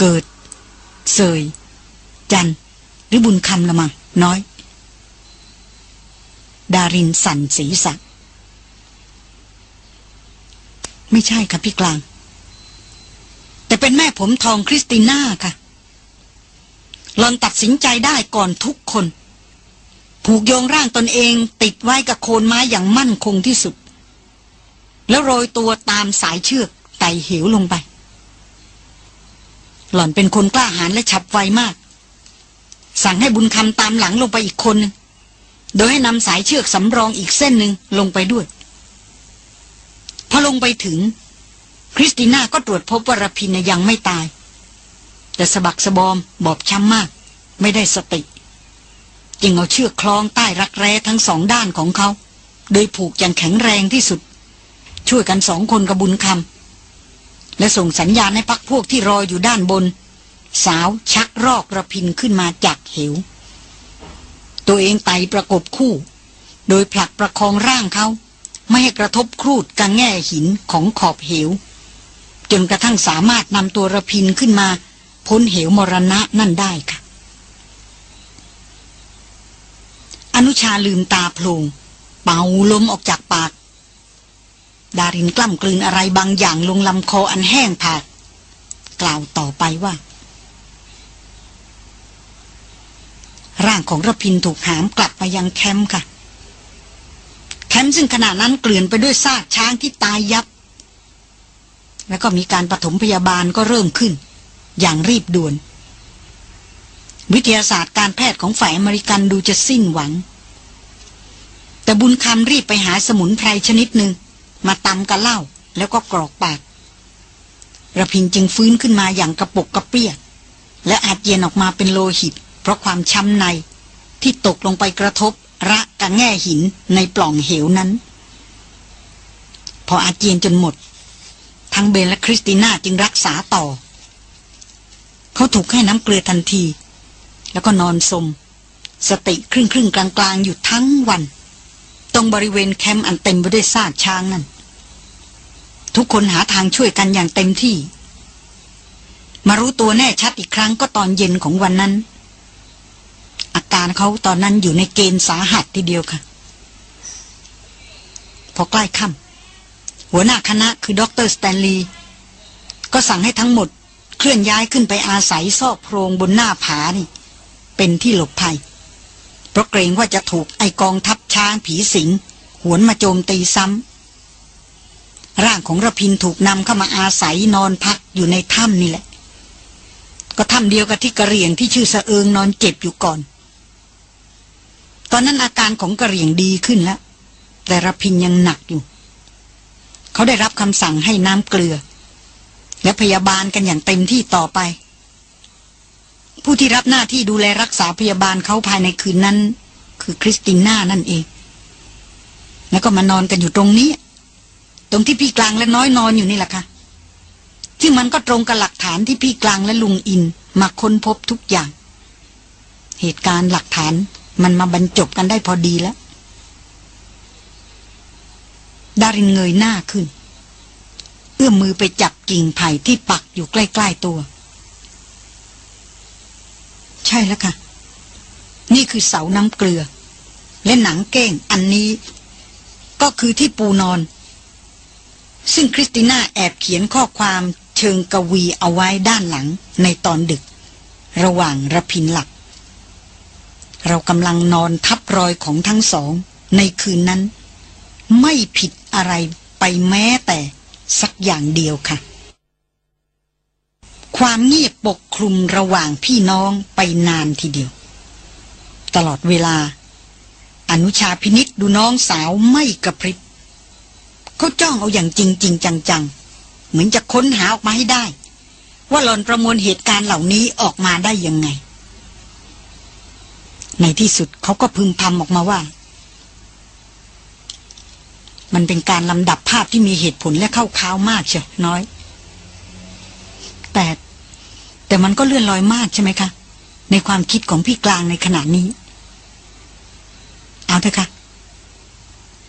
เกิด เสย จัน หรือบุญคำละมังน้อย ดารินสันสีสักไม่ใช่ค่ะพี่กลาง แต่เป็นแม่ผมทองคริสติน่าค่ะหลอนตัดสินใจได้ก่อนทุกคน ผูกโยงร่างตนเองติดไว้กับโคนไม้อย่างมั่นคงที่สุด แล้วโรยตัวตามสายเชือกไต่เหวลงไป หล่อนเป็นคนกล้าหาญและฉับไวมาก สั่งให้บุญคำตามหลังลงไปอีกคนโดยให้นำสายเชือกสำรองอีกเส้นหนึ่งลงไปด้วย พอลงไปถึง คริสติน่าก็ตรวจพบว่ารพินยังไม่ตาย แต่สะบักสะบอมบอบช้ำมาก ไม่ได้สติจึงเอาเชือกคล้องใต้รักแร้ทั้งสองด้านของเขา โดยผูกอย่างแข็งแรงที่สุด ช่วยกันสองคนกระบุญคำ และส่งสัญญาณให้พักพวกที่รออยู่ด้านบน สาวชักรอกระพินขึ้นมาจากเหว ตัวเองไต่ประกบคู่ โดยผลักประคองร่างเขาไม่ให้กระทบครูดกังแง่หินของขอบเหว จนกระทั่งสามารถนำตัวระพินขึ้นมา พ้นเหวมรณะนั่นได้ค่ะ อนุชาลืมตาโพลงเป่าลมออกจากปาก ดารินกล้ำกลืนอะไรบางอย่างลงลำคออันแห้งผาก กล่าวต่อไปว่า ร่างของระพินถูกหามกลับมายังแคมป์ค่ะ แคมป์ซึ่งขณะนั้นเกลื่อนไปด้วยซากช้างที่ตายยับ แล้วก็มีการปฐมพยาบาลก็เริ่มขึ้น อย่างรีบด่วน วิทยาศาสตร์การแพทย์ของฝ่ายอเมริกันดูจะสิ้นหวัง แต่บุญคำรีบไปหาสมุนไพรชนิดหนึ่ง มาตำกะเหล้าแล้วก็กรอกปากระพินจึงฟื้นขึ้นมาอย่างกระปกกระเปี้ย และอาจเย็นออกมาเป็นโลหิต เพราะความช้ำในที่ตกลงไปกระทบระกับแง่หินในปล่องเหวนั้น พออาเจียนจนหมด ทั้งเบนและคริสติน่าจึงรักษาต่อ เขาถูกให้น้ำเกลือทันที แล้วก็นอนสม สติครึ่งครึ่งกลางกลางอยู่ทั้งวัน ตรงบริเวณแคมป์อันเต็มไปด้วยซากช้างนั่น ทุกคนหาทางช่วยกันอย่างเต็มที่ มารู้ตัวแน่ชัดอีกครั้งก็ตอนเย็นของวันนั้น อาการเขาตอนนั้นอยู่ในเกณฑ์สาหัสทีเดียวค่ะ พอใกล้ค่ำหัวหน้าคณะคือดร.สแตนลีย์ก็สั่งให้ทั้งหมด เคลื่อนย้ายขึ้นไปอาศัยซอกโพรงบนหน้าผานี่ เป็นที่หลบภัย เพราะเกรงว่าจะถูกไอกองทัพช้างผีสิง หวนมาโจมตีซ้ำ ร่างของระพินถูกนำเข้ามาอาศัยนอนพักอยู่ในถ้ำนี่แหละ ก็ถ้ำเดียวกับที่กระเรียงที่ชื่อสะเอิงนอนเจ็บอยู่ก่อน ตอนนั้นอาการของกระเรียงดีขึ้นแล้ว แต่ระพินยังหนักอยู่ เขาได้รับคำสั่งให้น้ำเกลือ และพยาบาลกันอย่างเต็มที่ต่อไป ผู้ที่รับหน้าที่ดูแลรักษาพยาบาลเขาภายในคืนนั้น คือคริสติน่านั่นเอง แล้วก็มานอนกันอยู่ตรงนี้ ตรงที่พี่กลางและน้อยนอนอยู่นี่แหละค่ะซึ่งมันก็ตรงกับหลักฐานที่พี่กลางและลุงอินมาค้นพบทุกอย่าง เหตุการณ์หลักฐานมันมาบรรจบกันได้พอดีแล้ว ดารินเงยหน้าขึ้น เอื้อมมือไปจับกิ่งไผ่ที่ปักอยู่ใกล้ ๆตัว ใช่แล้วค่ะ นี่คือเสาน้ำเกลือ และหนังเก้งอันนี้ ก็คือที่ปูนอน ซึ่งคริสติน่าแอบเขียนข้อความเชิงกวีเอาไว้ด้านหลังในตอนดึก ระหว่างรพินทร์หลับ เรากำลังนอนทับรอยของทั้งสอง ในคืนนั้น ไม่ผิดอะไรไปแม้แต่สักอย่างเดียวค่ะ ความเงียบปกคลุมระหว่างพี่น้องไปนานทีเดียว ตลอดเวลา อนุชาพินิษดูน้องสาวไม่กระพริบเขาจ้องเอาอย่างจริงจริงจังๆ เหมือนจะค้นหาออกมาให้ได้ ว่าหลอนประมวลเหตุการณ์เหล่านี้ออกมาได้ยังไง ในที่สุดเขาก็พึมพำออกมาว่า มันเป็นการลำดับภาพที่มีเหตุผลและเข้าค้าวมากเชียวน้อยแต่ แต่มันก็เลื่อนลอยมากใช่ไหมคะ ในความคิดของพี่กลางในขณะนี้ เอาเถอะค่ะ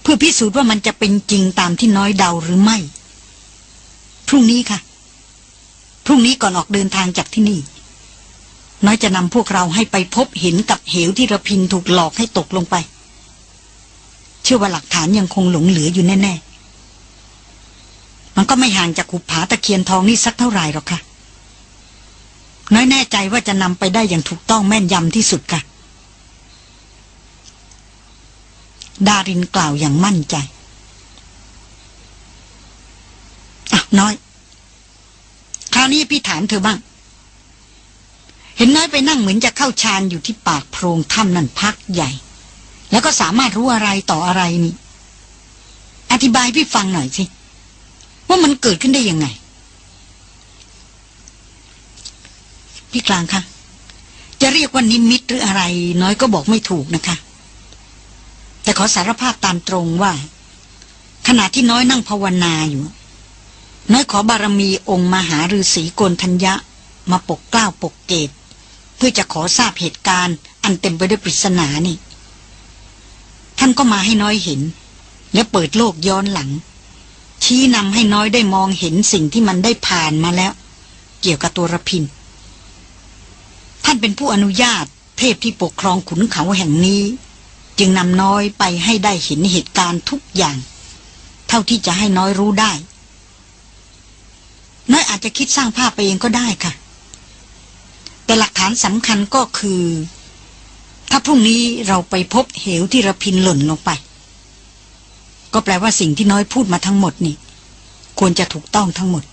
เพื่อพิสูจน์ว่ามันจะเป็นจริงตามที่น้อยเดาหรือไม่ พรุ่งนี้ค่ะ พรุ่งนี้ก่อนออกเดินทางจากที่นี่ น้อยจะนำพวกเราให้ไปพบเห็นกับเหวที่ระพินถูกหลอกให้ตกลงไป เชื่อว่าหลักฐานยังคงหลงเหลืออยู่แน่ ๆ มันก็ไม่ห่างจากขุบผาตะเคียนทองนี่สักเท่าไหร่หรอกค่ะ น้อยแน่ใจว่าจะนำไปได้อย่างถูกต้องแม่นยำที่สุดค่ะ ดารินกล่าวอย่างมั่นใจอะน้อย คราวนี้พี่ถามเธอบ้าง เห็นน้อยไปนั่งเหมือนจะเข้าฌานอยู่ที่ปากโพรงถ้ำนั่นพักใหญ่ แล้วก็สามารถรู้อะไรต่ออะไรนี่ อธิบายพี่ฟังหน่อยสิ ว่ามันเกิดขึ้นได้ยังไง พี่กลางคะจะเรียกว่านิมิตหรืออะไร น้อยก็บอกไม่ถูกนะคะ แต่ขอสารภาพตามตรงว่า ขณะที่น้อยนั่งภาวนาอยู่ น้อยขอบารมีองค์มหาฤาษีโกนทัญญะ มาปกกล้าวปกเกต เพื่อจะขอทราบเหตุการณ์ อันเต็มไปด้วยปริศนานี่ ท่านก็มาให้น้อยเห็น และเปิดโลกย้อนหลัง ชี้นำให้น้อยได้มองเห็นสิ่งที่มันได้ผ่านมาแล้ว เกี่ยวกับตัวระพินานเป็นผู้อนุญาต เทพที่ปกครองขุนเขาแห่งนี้ จึงนำน้อยไปให้ได้เห็นเหตุการณ์ทุกอย่าง เท่าที่จะให้น้อยรู้ได้ น้อยอาจจะคิดสร้างภาพไปเองก็ได้ค่ะ แต่หลักฐานสำคัญก็คือ ถ้าพรุ่งนี้เราไปพบเหวที่ระพินหล่นลงไป ก็แปลว่าสิ่งที่น้อยพูดมาทั้งหมดนี่ ควรจะถูกต้องทั้งหมด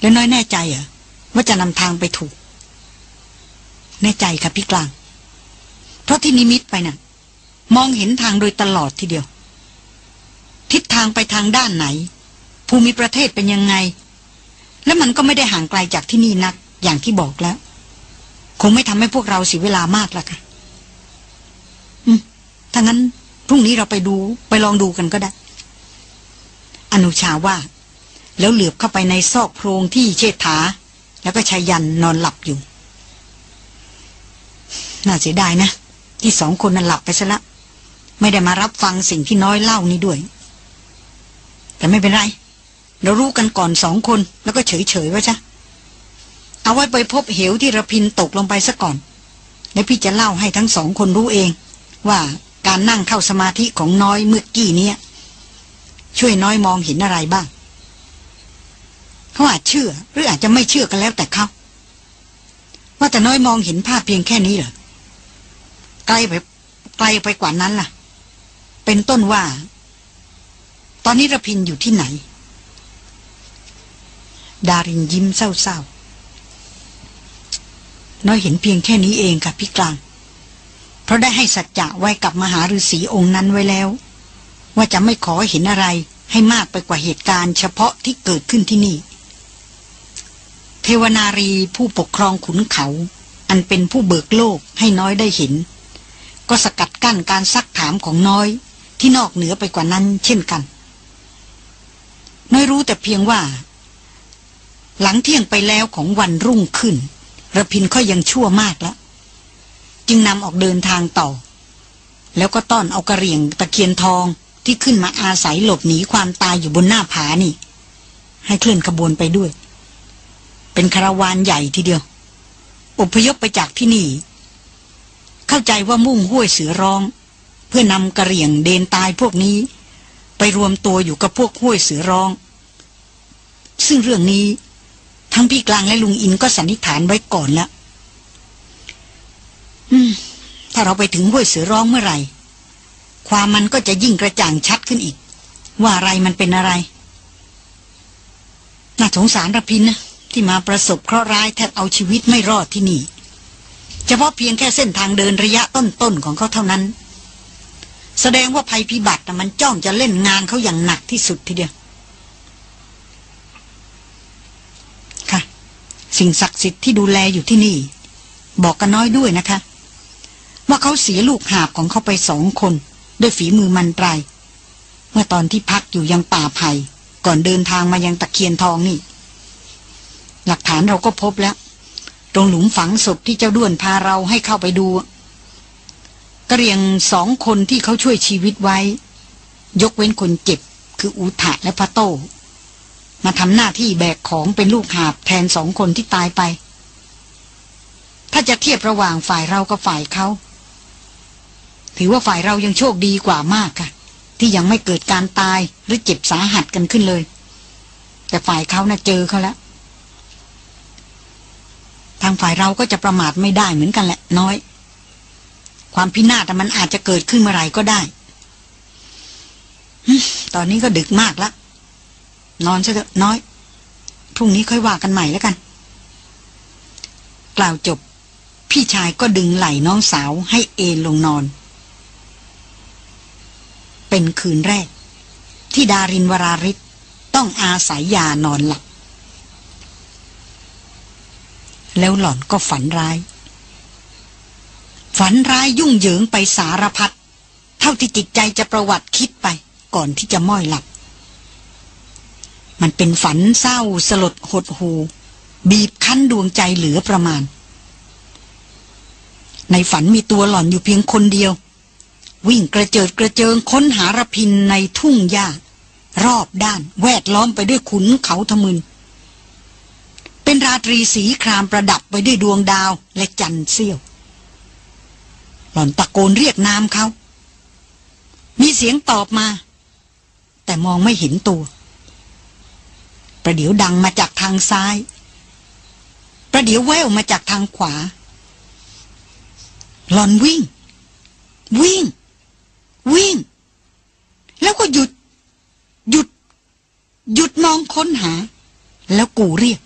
แล้วน้อยแน่ใจเหรอ ว่าจะนำทางไปถูก แน่ใจค่ะพี่กลาง เพราะที่นิมิตไปนะ่ะ มองเห็นทางโดยตลอดทีเดียว ทิศทางไปทางด้านไหน ภูมิประเทศเป็นยังไง แล้วมันก็ไม่ได้ห่างไกลจากที่นี่นัก อย่างที่บอกแล้ว คงไม่ทำให้พวกเราเสียเวลามากละค่ะ อืมถ้างั้นพรุ่งนี้เราไปดูไปลองดูกันก็ได้ อนุชาว่า แล้วเหลือบเข้าไปในซอกโพรงที่เชษฐา แล้วก็ชายันนอนหลับอยู่ น่าเสียดายนะ ที่สองคนนั้นหลับไปซะละ ไม่ได้มารับฟังสิ่งที่น้อยเล่านี้ด้วย แต่ไม่เป็นไร เรารู้กันก่อนสองคนแล้วก็เฉยๆว่าจ้ะเอาไว้ไปพบเหวที่ระพินตกลงไปซะก่อน แล้วพี่จะเล่าให้ทั้งสองคนรู้เอง ว่าการนั่งเข้าสมาธิของน้อยเมื่อกี้นี้ช่วยน้อยมองเห็นอะไรบ้าง เขาอาจเชื่อ หรืออาจจะไม่เชื่อกันแล้วแต่เขาว่าแต่น้อยมองเห็นภาพเพียงแค่นี้เหรอไกลไปไกลไปกว่านั้นล่ะ เป็นต้นว่า ตอนนี้ระพินอยู่ที่ไหน ดารินยิ้มเศร้าๆ น้อยเห็นเพียงแค่นี้เองค่ะพี่กลาง เพราะได้ให้สัจจะไว้กับมหาฤาษีองค์นั้นไว้แล้ว ว่าจะไม่ขอเห็นอะไรให้มากไปกว่าเหตุการณ์เฉพาะที่เกิดขึ้นที่นี่ ทวนารีผู้ปกครองขุนเขา อันเป็นผู้เบิกโลกให้น้อยได้เห็น ก็สกัดกั้นการซักถามของน้อยที่นอกเหนือไปกว่านั้นเช่นกัน น้อยรู้แต่เพียงว่า หลังเที่ยงไปแล้วของวันรุ่งขึ้นระพินก็ยังชั่วมากแล้ว จึงนำออกเดินทางต่อ แล้วก็ต้อนเอากระเรียงตะเคียนทองที่ขึ้นมาอาศัยหลบหนีความตายอยู่บนหน้าผานี่ ให้เคลื่อนขบวนไปด้วย เป็นคาราวานใหญ่ทีเดียว อพยพไปจากที่นี่ เข้าใจว่ามุ่งห้วยเสือร้อง เพื่อนำกระเรียงเดนตายพวกนี้ ไปรวมตัวอยู่กับพวกห้วยเสือร้อง ซึ่งเรื่องนี้ทั้งพี่กลางและลุงอินก็สันนิษฐานไว้ก่อนแล้วถ้าเราไปถึงห้วยเสือร้องเมื่อไหร่ ความมันก็จะยิ่งกระจ่างชัดขึ้นอีก ว่าอะไรมันเป็นอะไร น่าสงสารระพินนะ ที่มาประสบเคราะห์ร้ายแทบเอาชีวิตไม่รอดที่นี่ เฉพาะเพียงแค่เส้นทางเดินระยะต้นๆของเขาเท่านั้น แสดงว่าภัยพิบัติมันจ้องจะเล่นงานเขาอย่างหนักที่สุดทีเดียวค่ะ สิ่งศักดิ์สิทธิ์ที่ดูแลอยู่ที่นี่ บอกกันน้อยด้วยนะคะ ว่าเขาเสียลูกหาบของเขาไปสองคน ด้วยฝีมือมันปลายเมื่อตอนที่พักอยู่ยังป่าไผ่ก่อนเดินทางมายังตะเคียนทองนี่ หลักฐานเราก็พบแล้ว ตรงหลุมฝังศพที่เจ้าด้วนพาเราให้เข้าไปดูกระเรียงสองคนที่เขาช่วยชีวิตไว้ ยกเว้นคนเจ็บ คืออุทะและพระโต มาทำหน้าที่แบกของเป็นลูกหาบแทนสองคนที่ตายไป ถ้าจะเทียบระหว่างฝ่ายเรากับฝ่ายเขา ถือว่าฝ่ายเรายังโชคดีกว่ามากค่ะที่ยังไม่เกิดการตายหรือเจ็บสาหัสกันขึ้นเลย แต่ฝ่ายเขานะ่ะเจอเขาแล้ว ทางฝ่ายเราก็จะประมาทไม่ได้เหมือนกันแหละน้อย ความพินาศมันอาจจะเกิดขึ้นเมื่อไหร่ก็ได้ ตอนนี้ก็ดึกมากแล้วนอนซะเถอะน้อย พรุ่งนี้ค่อยว่ากันใหม่แล้วกัน กล่าวจบ พี่ชายก็ดึงไหล่น้องสาวให้เอนลงนอน เป็นคืนแรก ที่ดารินวราริศต้องอาศัยยานอนหลับ แล้วหล่อนก็ฝันร้าย ฝันร้ายยุ่งเหยิงไปสารพัดเท่าที่จิตใจจะประวัติคิดไป ก่อนที่จะม้อยหลับ มันเป็นฝันเศร้าสลดหดหู บีบคั้นดวงใจเหลือประมาณ ในฝันมีตัวหล่อนอยู่เพียงคนเดียว วิ่งกระเจิดกระเจิงค้นหารพินในทุ่งหญ้ารอบด้านแวดล้อมไปด้วยขุนเขาทมึน เป็นราตรีสีครามประดับไปด้วยดวงดาวและจันทร์เสี้ยว หล่อนตะโกนเรียกนามเขา มีเสียงตอบมา แต่มองไม่เห็นตัว ประเดี๋ยวดังมาจากทางซ้าย ประเดี๋ยวแววมาจากทางขวา หลอนวิ่ง วิ่ง วิ่ง แล้วก็หยุด หยุด หยุดมองค้นหา แล้วกูเรียก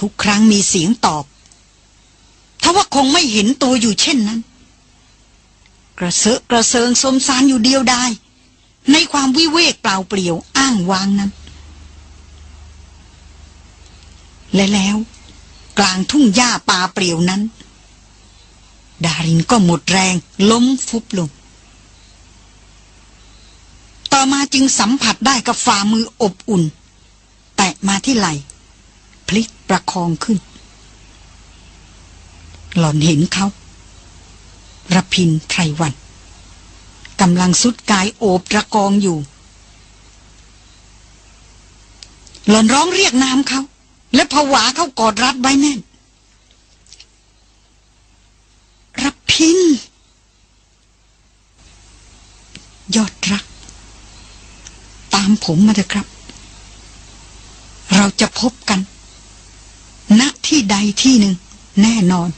ทุกครั้งมีเสียงตอบถ้าว่าคงไม่เห็นตัวอยู่เช่นนั้น กระเซาะกระเซิงสมสารอยู่เดียวได้ ในความวิเวกเปล่าเปลี่ยวอ้างวางนั้น และแล้ว กลางทุ่งหญ้าป่าเปลี่ยวนั้น ดารินก็หมดแรงล้มฟุบลง ต่อมาจึงสัมผัสได้กับฝ่ามืออบอุ่น แตะมาที่ไหลพลิก ประคองขึ้น หล่อนเห็นเขาระพินไพรวันกำลังสุดกายโอบระกองอยู่ หล่อนร้องเรียกนามเขา และผวาเขากอดรัดไว้แน่นรับพิน ยอดรัก ตามผมมาเถอะครับ เราจะพบกัน ณที่ใดที่หนึ่ง แน่นอน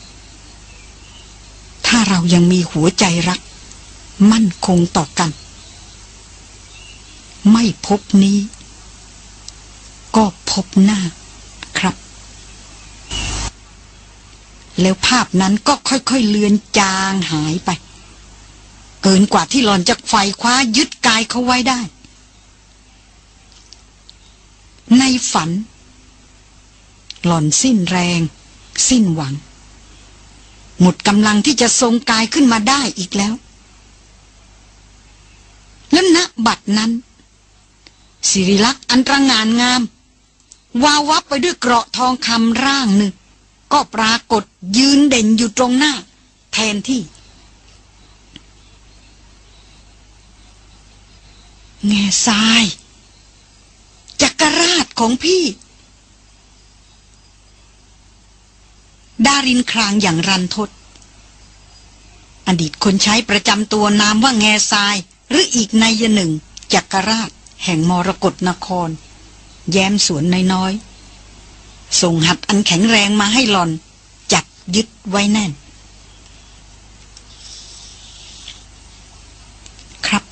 ถ้าเรายังมีหัวใจรัก มั่นคงต่อกัน ไม่พบนี้ ก็พบหน้าครับ แล้วภาพนั้นก็ค่อยๆเลือนจางหายไป เกินกว่าที่หลอนจากไฟคว้ายึดกายเขาไว้ได้ ในฝัน หล่อนสิ้นแรง สิ้นหวัง หมดกำลังที่จะทรงกายขึ้นมาได้อีกแล้ว และณบัดนั้นสิริลักษ์อันตรงานงาม วาวับไปด้วยเกราะทองคำร่างหนึ่ง ก็ปรากฏยืนเด่นอยู่ตรงหน้า แทนที่ แง่ทรายจักรราชของพี่ ดารินครางอย่างรันทด อดีตคนใช้ประจำตัวนามว่าแง่ทราย หรืออีกในยหนึ่งจักรราช แห่งมรกรนคร แย้มสวนน้อยๆ ส่งหัดอันแข็งแรงมาให้หลอน จับยึดไว้แน่น ครับ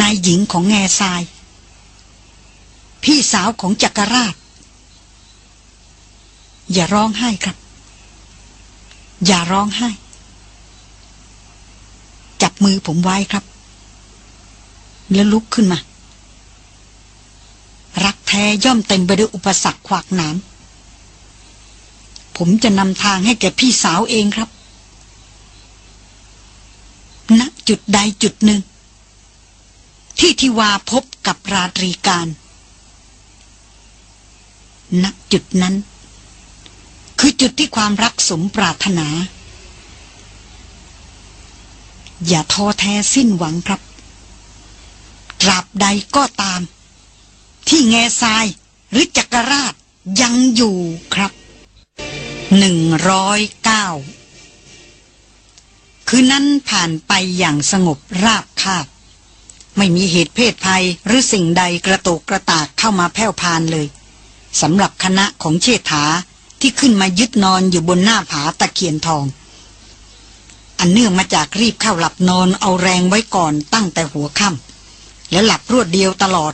นายหญิงของแง่ทราย พี่สาวของจักรราช อย่าร้องไห้ครับ อย่าร้องไห้ จับมือผมไว้ครับ แล้วลุกขึ้นมา รักแท้ย่อมเต็มไปด้วยอุปสรรคขวากหนาม ผมจะนำทางให้แก่พี่สาวเองครับณจุดใดจุดหนึ่ง ที่ทิวาพบกับราตรีการณจุดนั้น คือจุดที่ความรักสมปรารถนา อย่าท้อแท้สิ้นหวังครับตราบใดก็ตาม ที่แง่ทรายหรือจักรราชยังอยู่ครับหนึ่งร้อยเก้าคืนนั้นผ่านไปอย่างสงบราบคาบ ไม่มีเหตุเพศภัยหรือสิ่งใดกระโตกกระตากเข้ามาแผ่วพานเลยสำหรับคณะของเชษฐา ที่ขึ้นมายึดนอนอยู่บนหน้าผาตะเคียนทอง อันเนื่องมาจากรีบเข้าหลับนอนเอาแรงไว้ก่อนตั้งแต่หัวค่ำแล้วหลับรวดเดียวตลอด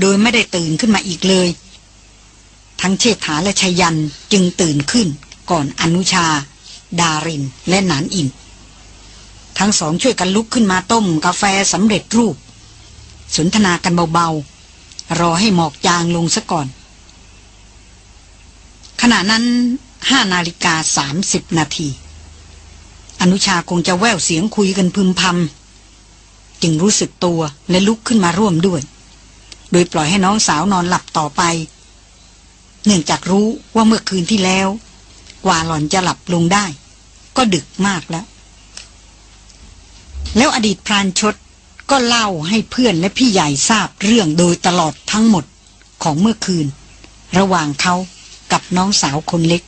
โดยไม่ได้ตื่นขึ้นมาอีกเลย ทั้งเชษฐาและชยันจึงตื่นขึ้นก่อนอนุชา ดารินและหนานอิน ทั้งสองช่วยกันลุกขึ้นมาต้มกาแฟสำเร็จรูป สนทนากันเบาๆ รอให้หมอกจางลงซะก่อน ขณะนั้นห้านาฬิกาสามสิบนาทีอนุชาคงจะแววเสียงคุยกันพึมพำจึงรู้สึกตัวและลุกขึ้นมาร่วมด้วย โดยปล่อยให้น้องสาวนอนหลับต่อไป เนื่องจากรู้ว่าเมื่อคืนที่แล้ว กว่าหล่อนจะหลับลงได้ ก็ดึกมากแล้ว แล้วอดีตพรานชดก็เล่าให้เพื่อนและพี่ใหญ่ทราบเรื่องโดยตลอดทั้งหมดของเมื่อคืน ระหว่างเขา กับน้องสาวคนเล็ก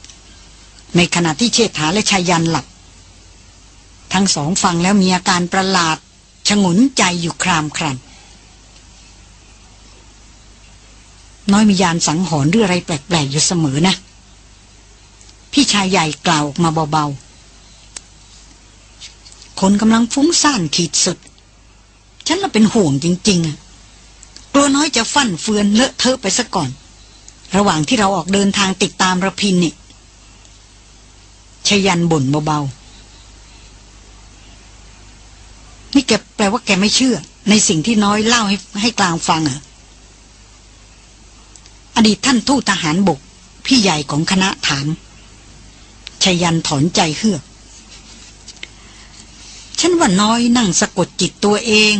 ในขณะที่เชษฐาและชายันหลับ ทั้งสองฟังแล้วมีอาการประหลาดชงนใจอยู่ครามครัน น้อยมียานสังหรณ์หรืออะไรแปลกๆอยู่เสมอนะ พี่ชายใหญ่กล่าวออกมาเบาๆ คนกำลังฟุ้งซ่านขีดสุด ฉันละเป็นห่วงจริงๆอะกลัวน้อยจะฟั่นเฟือนเลอะเทอะไปซะก่อน ระหว่างที่เราออกเดินทางติดตามระพินนี่ชยันบ่นเบาๆ นี่แกแปลว่าแกไม่เชื่อ ในสิ่งที่น้อยเล่าให้ให้กลางฟังเหรออดีตท่านทูตทหารบก พี่ใหญ่ของคณะถามชยันถอนใจเฮือกฉันว่าน้อยนั่งสะกดจิตตัวเอง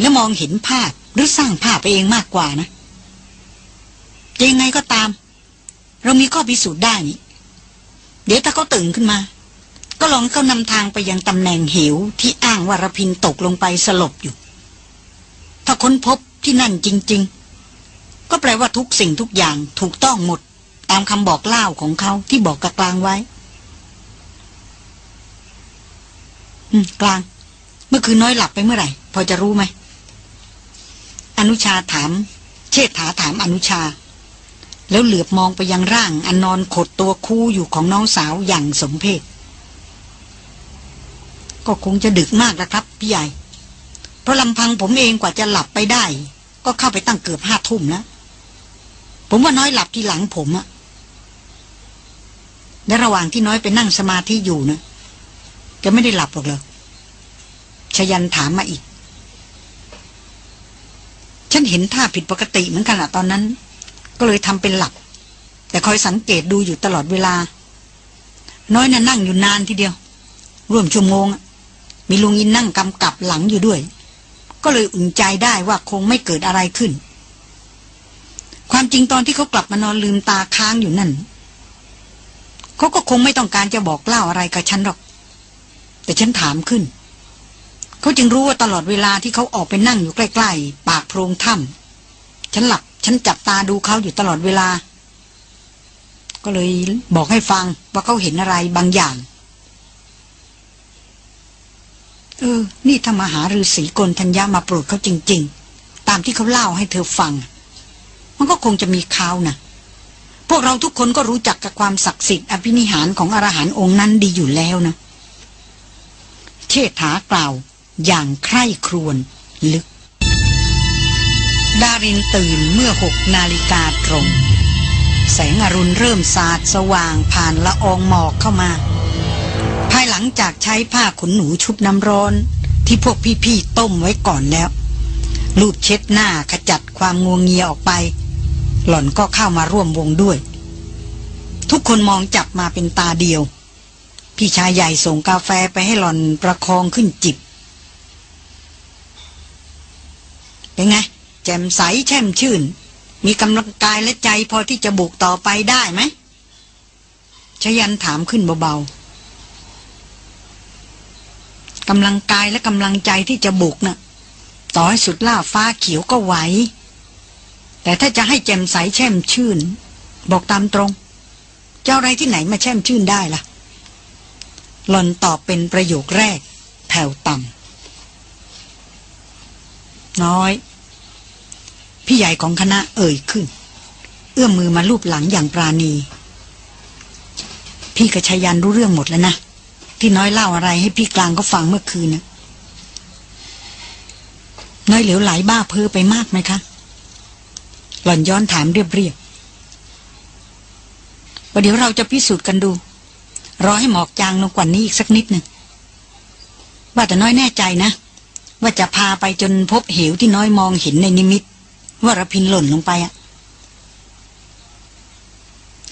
แล้วมองเห็นภาพหรือสร้างภาพเองมากกว่านะ ยังไงก็ตาม เรามีข้อพิสูจน์ได้นี่เดี๋ยวถ้าเขาตื่นขึ้นมา ก็ลองเขานำทางไปยังตำแหน่งเหวที่อ้างว่ารพินตกลงไปสลบอยู่ ถ้าค้นพบที่นั่นจริง ๆ ก็แปลว่าทุกสิ่งทุกอย่างถูกต้องหมด ตามคำบอกเล่าของเขาที่บอกกระกลางไว้ อืม กลาง เมื่อคืนน้อยหลับไปเมื่อไหร่ พอจะรู้ไหมอนุชาถาม เชษฐาถามอนุชา แล้วเหลือบมองไปยังร่างอันนอนขดตัวคู่อยู่ของน้องสาวอย่างสมเพชก็คงจะดึกมากแล้วครับ พี่ใหญ่ เพราะลำพังผมเองกว่าจะหลับไปได้ ก็เข้าไปตั้งเกือบห้าทุ่มแล้ว ผมว่าน้อยหลับที่หลังผมอะในระหว่างที่น้อยไปนั่งสมาธิอยู่นะแกไม่ได้หลับหรอกเหรอชยันถามมาอีก ฉันเห็นท่าผิดปกติเหมือนกันอะตอนนั้น ก็เลยทำเป็นหลับ แต่คอยสังเกตดูอยู่ตลอดเวลา น้อยน่ะนั่งอยู่นานทีเดียว ร่วมชั่วโมง มีลุงอินนั่งกำกับหลังอยู่ด้วย ก็เลยอุ่นใจได้ว่าคงไม่เกิดอะไรขึ้น ความจริงตอนที่เขากลับมานอนลืมตาค้างอยู่นั่นเขาก็คงไม่ต้องการจะบอกเล่าอะไรกับฉันหรอก แต่ฉันถามขึ้น เขาจึงรู้ว่าตลอดเวลาที่เขาออกไปนั่งอยู่ใกล้ ๆ ปากโพรงถ้ำฉันหลับ ฉันจับตาดูเขาอยู่ตลอดเวลา ก็เลยบอกให้ฟังว่าเขาเห็นอะไรบางอย่าง เออ นี่ถ้ามาหาฤาษีกลทัญญามาโปรดเขาจริง ๆ ตามที่เขาเล่าให้เธอฟัง มันก็คงจะมีเขาวนะพวกเราทุกคนก็รู้จักกับความศักดิ์สิทธิ์อภินิหารของอรหันต์องค์นั้นดีอยู่แล้วนะเชษฐากล่าวอย่างใคร่ครวญลึก ดารินตื่นเมื่อหกนาฬิกาตรง แสงอรุณเริ่มสาดสว่างผ่านละอองหมอกเข้ามา ภายหลังจากใช้ผ้าขนหนูชุบน้ำร้อน ที่พวกพี่ๆต้มไว้ก่อนแล้วลูบเช็ดหน้าขจัดความงวงเงียออกไป หล่อนก็เข้ามาร่วมวงด้วย ทุกคนมองจับมาเป็นตาเดียว พี่ชายใหญ่ส่งกาแฟไปให้หล่อนประคองขึ้นจิบ เป็นไง จ่มใสแช่มชื่น มีกำลังกายและใจพอที่จะบุกต่อไปได้ไหมชยันถามขึ้นเบาๆกำลังกายและกำลังใจที่จะบุกนะ่ะ ต่อให้สุดล่าฟ้าเขียวก็ไหว แต่ถ้าจะให้แจ่มใสแช่มชื่น บอกตามตรง เจ้าอะไรที่ไหนมาแช่มชื่นได้ล่ะ หล่อนตอบเป็นประโยคแรก แผ่วต่ำน้อย พี่ใหญ่ของคณะเอ่ยขึ้น เอื้อมมือมาลูบหลังอย่างปราณี พี่กชายันรู้เรื่องหมดแล้วนะ ที่น้อยเล่าอะไรให้พี่กลางก็ฟังเมื่อคืนนะน้อยเหลวไหลบ้าเพ้อไปมากไหมคะ หล่อนย้อนถามเรียบเรียบว่าเดี๋ยวเราจะพิสูจน์กันดู รอให้หมอกจางลงกว่านี้อีกสักนิดหนึ่งว่าแต่น้อยแน่ใจนะ ว่าจะพาไปจนพบเหวที่น้อยมองเห็นในนิมิต ว่ารพินหล่นลงไปอะ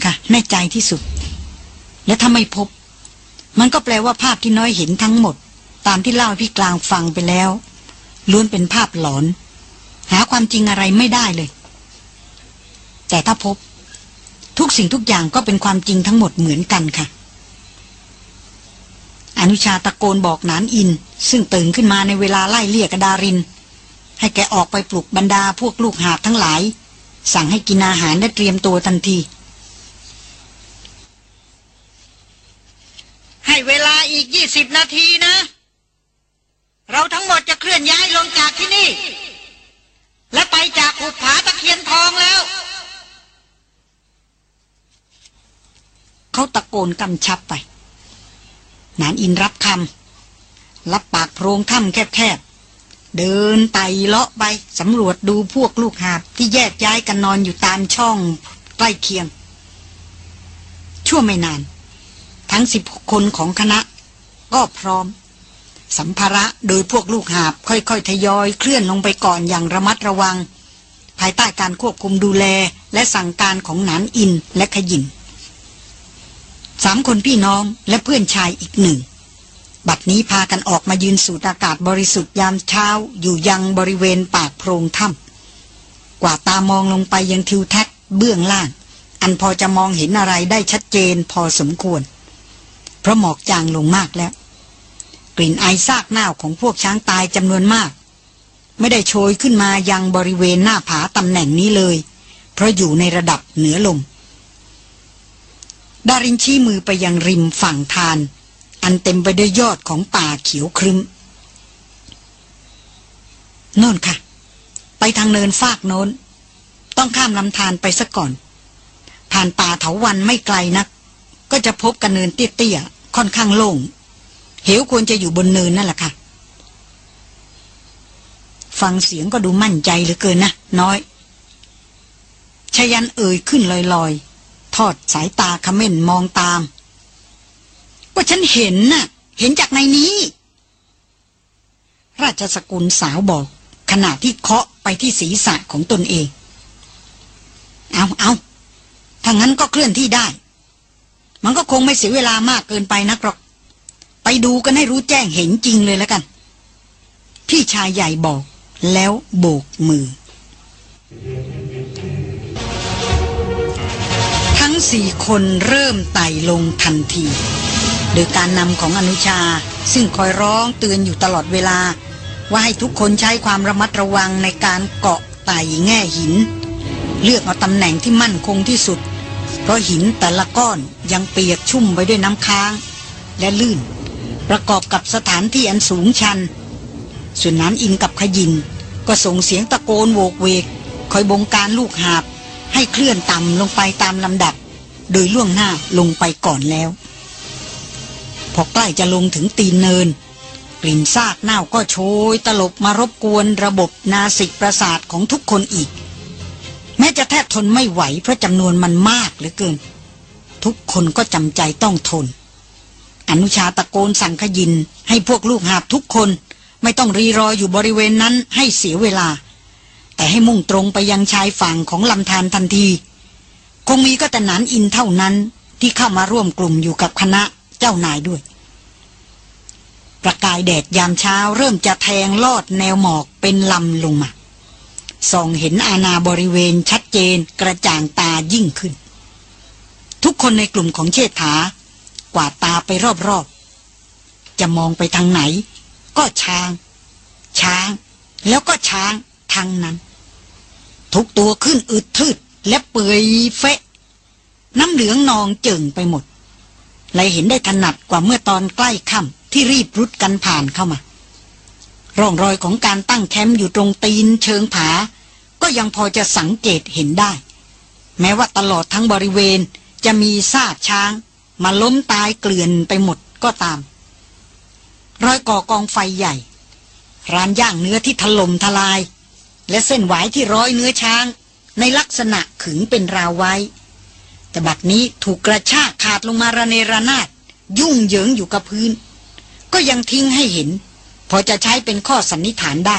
ค่ะ แน่ใจที่สุด และถ้าไม่พบ มันก็แปลว่าภาพที่น้อยเห็นทั้งหมด ตามที่เล่าพี่กลางฟังไปแล้วล้วนเป็นภาพหลอน หาความจริงอะไรไม่ได้เลย แต่ถ้าพบ ทุกสิ่งทุกอย่างก็เป็นความจริงทั้งหมดเหมือนกันค่ะ อนุชาตะโกนบอกนานอิน ซึ่งตื่นขึ้นมาในเวลาไล่เลี่ยกดาริน ให้แกออกไปปลุกบรรดาพวกลูกหาบทั้งหลาย สั่งให้กินอาหารและเตรียมตัวทันที ให้เวลาอีกยี่สิบนาทีนะ เราทั้งหมดจะเคลื่อนย้ายลงจากที่นี่ และไปจากหุบผาตะเคียนทองแล้ว เขาตะโกนกำชับไป นานอินรับคำรับปากโพรงถ้ำแคบ เดินไต่เลาะไปสำรวจดูพวกลูกหาบที่แยกย้ายกันนอนอยู่ตามช่องใกล้เคียง ชั่วไม่นาน ทั้งสิบคนของคณะ ก็พร้อม สัมภาระโดยพวกลูกหาบค่อยๆ ทยอยเคลื่อนลงไปก่อนอย่างระมัดระวัง ภายใต้การควบคุมดูแลและสั่งการของหนานอินและขยินสามคนพี่น้องและเพื่อนชายอีกหนึ่ง บัดนี้พากันออกมายืนสูดอากาศบริสุทธิ์ยามเช้าอยู่ยังบริเวณปากโพรงถ้ำกว่าตามองลงไปยังทิวทัศน์เบื้องล่าง อันพอจะมองเห็นอะไรได้ชัดเจนพอสมควร เพราะหมอกจางลงมากแล้ว กลิ่นไอซากเน่าของพวกช้างตายจำนวนมาก ไม่ได้โชยขึ้นมายังบริเวณหน้าผาตำแหน่งนี้เลย เพราะอยู่ในระดับเหนือลมดารินชี้มือไปยังริมฝั่งทาน อันเต็มไปด้วยยอดของป่าเขียวครึมโน่นค่ะ ไปทางเนินฟากโน้น ต้องข้ามลำธารไปซะก่อน ผ่านป่าเถาวันไม่ไกลนัก ก็จะพบกันเนินเตี้ยๆค่อนข้างโล่งเหวควรจะอยู่บนเนินนั่นแหละค่ะ ฟังเสียงก็ดูมั่นใจเหลือเกินนะ น้อยชยันเอ่ยขึ้นลอยๆ ทอดสายตาขม้นมองตาม ว่าฉันเห็นน่ะ เห็นจากในนี้ ราชสกุลสาวบอก ขณะที่เคาะไปที่ศีรษะของตนเอง เอาเอาถ้างั้นก็เคลื่อนที่ได้ มันก็คงไม่เสียเวลามากเกินไปนักหรอก ไปดูกันให้รู้แจ้งเห็นจริงเลยแล้วกัน พี่ชายใหญ่บอก แล้วโบกมือ ทั้งสี่คนเริ่มไต่ลงทันที โดยการนำของอนุชาซึ่งคอยร้องเตือนอยู่ตลอดเวลา ว่าให้ทุกคนใช้ความระมัดระวังในการเกาะไต่แง่หิน เลือกเอาตำแหน่งที่มั่นคงที่สุด เพราะหินแต่ละก้อนยังเปียกชุ่มไปด้วยน้ำค้าง และลื่น ประกอบกับสถานที่อันสูงชัน ส่วนนั้นอินกับขยินก็ส่งเสียงตะโกนโวกเวก คอยบงการลูกหาบ ให้เคลื่อนต่ำลงไปตามลำดับ โดยล่วงหน้าลงไปก่อนแล้ว พอใกล้จะลงถึงตีนเนิน กลิ่นซากเน่าก็โชยตลบมารบกวนระบบนาสิกประสาทของทุกคนอีก แม้จะแทบทนไม่ไหวเพราะจำนวนมันมากเหลือเกิน ทุกคนก็จำใจต้องทน อนุชาตะโกนสั่งขยินให้พวกลูกหาบทุกคนไม่ต้องรีรออยู่บริเวณนั้นให้เสียเวลา แต่ให้มุ่งตรงไปยังชายฝั่งของลำธารทันที คงมีก็แต่นานอินเท่านั้นที่เข้ามาร่วมกลุ่มอยู่กับคณะ เจ้านายด้วย ประกายแดดยามเช้าเริ่มจะแทงลอดแนวหมอกเป็นลำลงมาส่องเห็นอาณาบริเวณชัดเจนกระจ่างตายิ่งขึ้น ทุกคนในกลุ่มของเชษฐากวาดตาไปรอบๆ จะมองไปทางไหน ก็ช้าง ช้าง แล้วก็ช้างทางนั้น ทุกตัวขึ้นอึดทืดและเปื่อยเฟะ น้ำเหลืองนองเจิ่งไปหมด เลยเห็นได้ถนัดกว่าเมื่อตอนใกล้ค่ำที่รีบรุดกันผ่านเข้ามา ร่องรอยของการตั้งแคมป์อยู่ตรงตีนเชิงผา ก็ยังพอจะสังเกตเห็นได้ แม้ว่าตลอดทั้งบริเวณจะมีซากช้าง มาล้มตายเกลื่อนไปหมดก็ตาม รอยก่อกองไฟใหญ่ ร้านย่างเนื้อที่ถล่มทลาย และเส้นหวายที่ร้อยเนื้อช้าง ในลักษณะขึงเป็นราวไว้ แต่บัดนี้ถูกกระชากขาดลงมาระเนระนาดยุ่งเหยิงอยู่กับพื้น ก็ยังทิ้งให้เห็น พอจะใช้เป็นข้อสันนิษฐานได้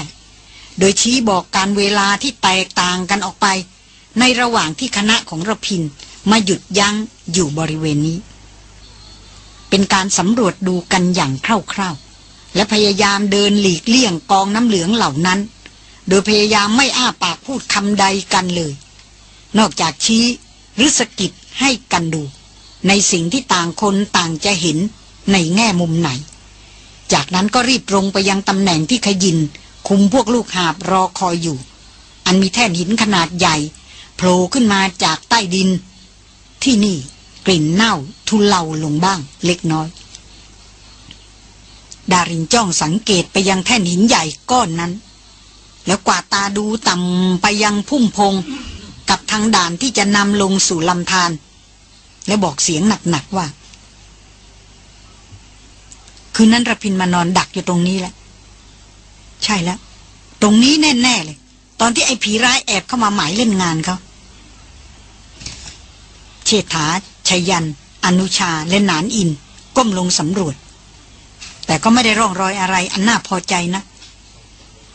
โดยชี้บอกการเวลาที่แตกต่างกันออกไป ในระหว่างที่คณะของระพินมาหยุดยั้งอยู่บริเวณนี้ เป็นการสำรวจดูกันอย่างคร่าวๆ และพยายามเดินหลีกเลี่ยงกองน้ำเหลืองเหล่านั้น โดยพยายามไม่อ้าปากพูดคำใดกันเลย นอกจากชี้ หรือสกิดให้กันดู ในสิ่งที่ต่างคนต่างจะเห็นในแง่มุมไหน จากนั้นก็รีบตรงไปยังตำแหน่งที่ขยิน คุมพวกลูกหาบรอคอยอยู่ อันมีแท่นหินขนาดใหญ่โผล่ขึ้นมาจากใต้ดิน ที่นี่กลิ่นเน่าทุเลาลงบ้างเล็กน้อย ดารินจ้องสังเกตไปยังแท่นหินใหญ่ก้อนนั้น แล้วกวาดตาดูต่ำไปยังพุ่มพง กับทางด่านที่จะนำลงสู่ลำธารและบอกเสียงหนักๆว่า คืนนั้นระพินมานอนดักอยู่ตรงนี้แหละ ใช่แล้ว ตรงนี้แน่ๆเลย ตอนที่ไอ้ผีร้ายแอบเข้ามาหมายเล่นงานเขาเชษฐาชยัน อนุชาและนานอิน ก้มลงสำรวจ แต่ก็ไม่ได้ร่องรอยอะไรอันน่าพอใจนะ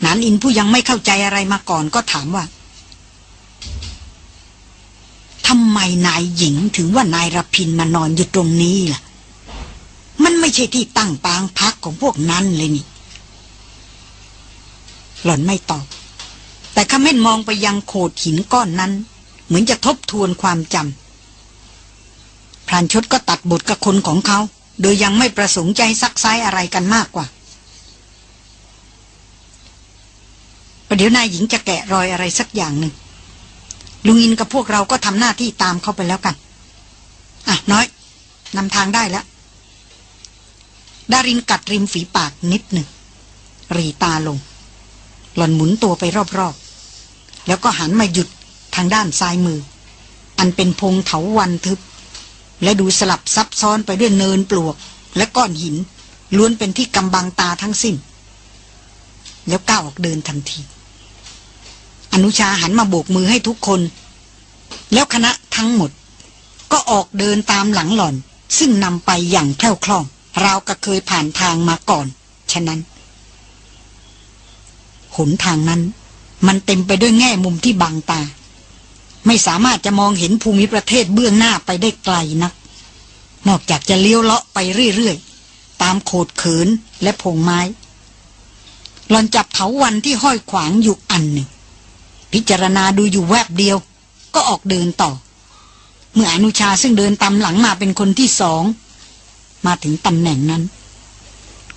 นานอินผู้ยังไม่เข้าใจอะไรมาก่อนก็ถามว่า ทำไมนายหญิงถึงว่านายรพินมานอนอยู่ตรงนี้ล่ะ มันไม่ใช่ที่ตั้งปางพักของพวกนั้นเลยนี่ หล่อนไม่ตอบ แต่ขม้นมองไปยังโขดหินก้อนนั้น เหมือนจะทบทวนความจำพรานชดก็ตัดบทกับคนของเขา โดยยังไม่ประสงค์ใจซักไซอะไรกันมากกว่าประเดี๋ยวนายหญิงจะแกะรอยอะไรสักอย่างหนึ่ง ลุงอินกับพวกเราก็ทำหน้าที่ตามเขาไปแล้วกัน อะน้อยนำทางได้แล้วดารินกัดริมฝีปากนิดหนึ่ง รีตาลง หล่อนหมุนตัวไปรอบๆ แล้วก็หันมาหยุดทางด้านซ้ายมือ อันเป็นพงเถาวันทึบ และดูสลับซับซ้อนไปด้วยเนินปลวก และก้อนหินล้วนเป็นที่กำบังตาทั้งสิ้น แล้วก้าวออกเดินทันที อนุชาหันมาโบกมือให้ทุกคน แล้วคณะทั้งหมด ก็ออกเดินตามหลังหล่อน ซึ่งนำไปอย่างแคล่วคล่อง ราวกับเคยผ่านทางมาก่อน ฉะนั้น หนทางนั้นมันเต็มไปด้วยแง่มุมที่บังตา ไม่สามารถจะมองเห็นภูมิประเทศเบื้องหน้าไปได้ไกลนัก นอกจากจะเลี้ยวเลาะไปเรื่อยๆ ตามโขดเขินและพงไม้หลอนจับเถาวันที่ห้อยขวางอยู่อันหนึ่ง พิจารณาดูอยู่แวบเดียว ก็ออกเดินต่อ เมื่ออนุชาซึ่งเดินตามหลังมาเป็นคนที่สอง มาถึงตำแหน่งนั้น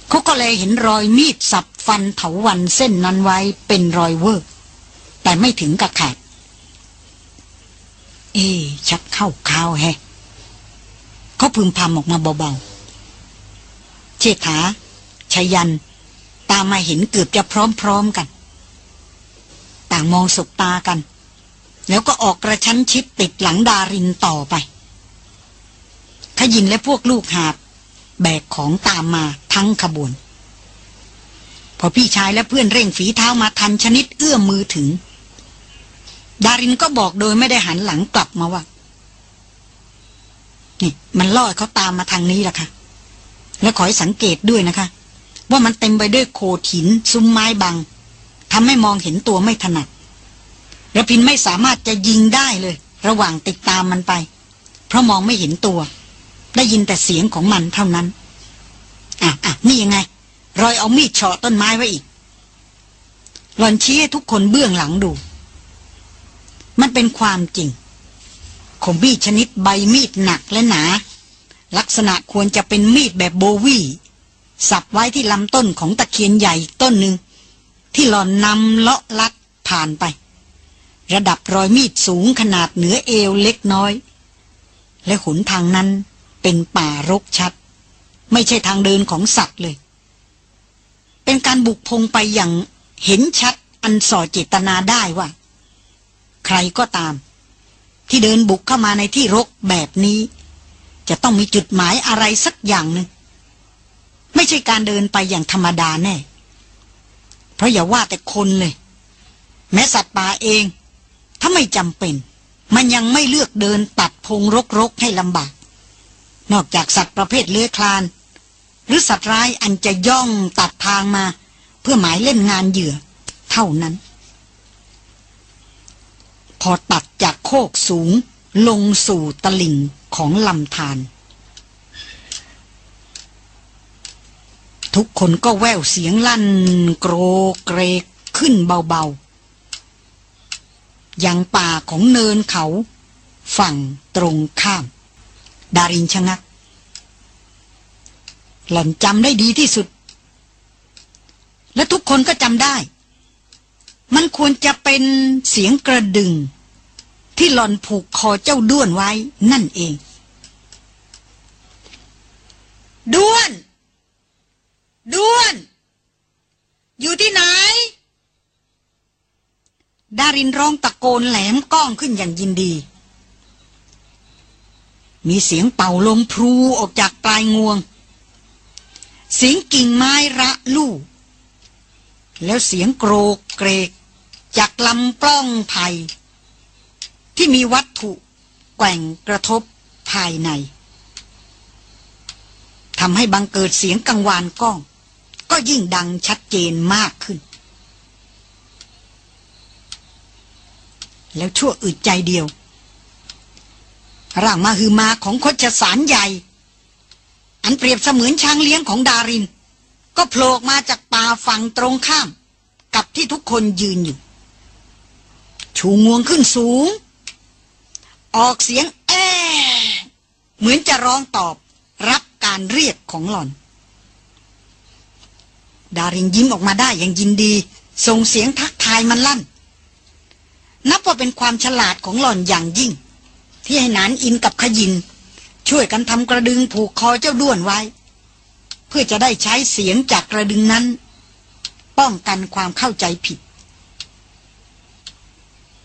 เขาก็เลยเห็นรอยมีดสับฟันเถาวันเส้นนั้นไว้เป็นรอยเวอร์แต่ไม่ถึงกับขาดเอชักเข้าข้าวแฮะเขาพึมพำออกมาเบาๆเชษฐาชยัน ตามมาเห็นเกือบจะพร้อมๆกัน ต่างมองสบตากัน แล้วก็ออกกระชั้นชิดติดหลังดารินต่อไปขยินและพวกลูกหาบแบกของตามมาทั้งขบวน พอพี่ชายและเพื่อนเร่งฝีเท้ามาทันชนิดเอื้อมมือถึง ดารินก็บอกโดยไม่ได้หันหลังกลับมาว่า นี่ มันล่อเขาตามมาทางนี้ล่ะค่ะ แล้วขอให้สังเกตด้วยนะคะ ว่ามันเต็มไปด้วยโขดหินซุ้มไม้บัง ทำให้มองเห็นตัวไม่ถนัดระพินไม่สามารถจะยิงได้เลย ระหว่างติดตามมันไป เพราะมองไม่เห็นตัว ได้ยินแต่เสียงของมันเท่านั้น อะอะนี่ยังไง รอยเอามีดเฉาะต้นไม้ไว้อีกหลอนชี้ให้ทุกคนเบื้องหลังดู มันเป็นความจริงคมมีดชนิดใบมีดหนักและหนา ลักษณะควรจะเป็นมีดแบบโบวีสับไว้ที่ลำต้นของตะเคียนใหญ่ต้นหนึ่ง ที่หลอนนำเลาะลัดผ่านไป ระดับรอยมีดสูงขนาดเหนือเอวเล็กน้อย และหนทางนั้นเป็นป่ารกชัด ไม่ใช่ทางเดินของสัตว์เลย เป็นการบุกพงไปอย่างเห็นชัดอันส่อเจตนาได้ว่า ใครก็ตาม ที่เดินบุกเข้ามาในที่รกแบบนี้ จะต้องมีจุดหมายอะไรสักอย่างหนึ่งไม่ใช่การเดินไปอย่างธรรมดาแน่ เพราะอย่าว่าแต่คนเลย แม้สัตว์ป่าเอง ถ้าไม่จำเป็น มันยังไม่เลือกเดินตัดพงรกๆให้ลำบาก นอกจากสัตว์ประเภทเลื้อยคลาน หรือสัตว์ร้ายอันจะย่องตัดทางมา เพื่อหมายเล่นงานเหยื่อ เท่านั้น พอตัดจากโคกสูงลงสู่ตลิ่งของลำธาร ทุกคนก็แววเสียงลั่น โกรเกรกขึ้นเบาๆ ยังป่าของเนินเขา ฝั่งตรงข้าม ดารินชะงัก หล่อนจำได้ดีที่สุด และทุกคนก็จำได้ มันควรจะเป็นเสียงกระดึง ที่หล่อนผูกคอเจ้าด้วนไว้นั่นเอง ด้วนด้วน อยู่ที่ไหน ดารินร้องตะโกนแหลมก้องขึ้นอย่างยินดี มีเสียงเป่าลมพลูออกจากปลายงวง เสียงกิ่งไม้ระลู่ แล้วเสียงโกรกเกรก จากลำปล้องไผ่ที่มีวัตถุแกว่งกระทบภายในทำให้บังเกิดเสียงกังวานก้อง ก็ยิ่งดังชัดเจนมากขึ้น แล้วชั่วอึดใจเดียว ร่างมาคือมาของคชสารใหญ่ อันเปรียบเสมือนช้างเลี้ยงของดาริน ก็โผล่มาจากป่าฝั่งตรงข้าม กับที่ทุกคนยืนอยู่ ชูงวงขึ้นสูง ออกเสียงแอเหมือนจะร้องตอบรับการเรียกของหล่อน ดารินยิ้มออกมาได้อย่างยินดี ส่งเสียงทักทายมันลั่น นับว่าเป็นความฉลาดของหล่อนอย่างยิ่ง ที่ให้นานอินกับขยิน ช่วยกันทำกระดึงผูกคอเจ้าด้วนไว้ เพื่อจะได้ใช้เสียงจากกระดึงนั้น ป้องกันความเข้าใจผิด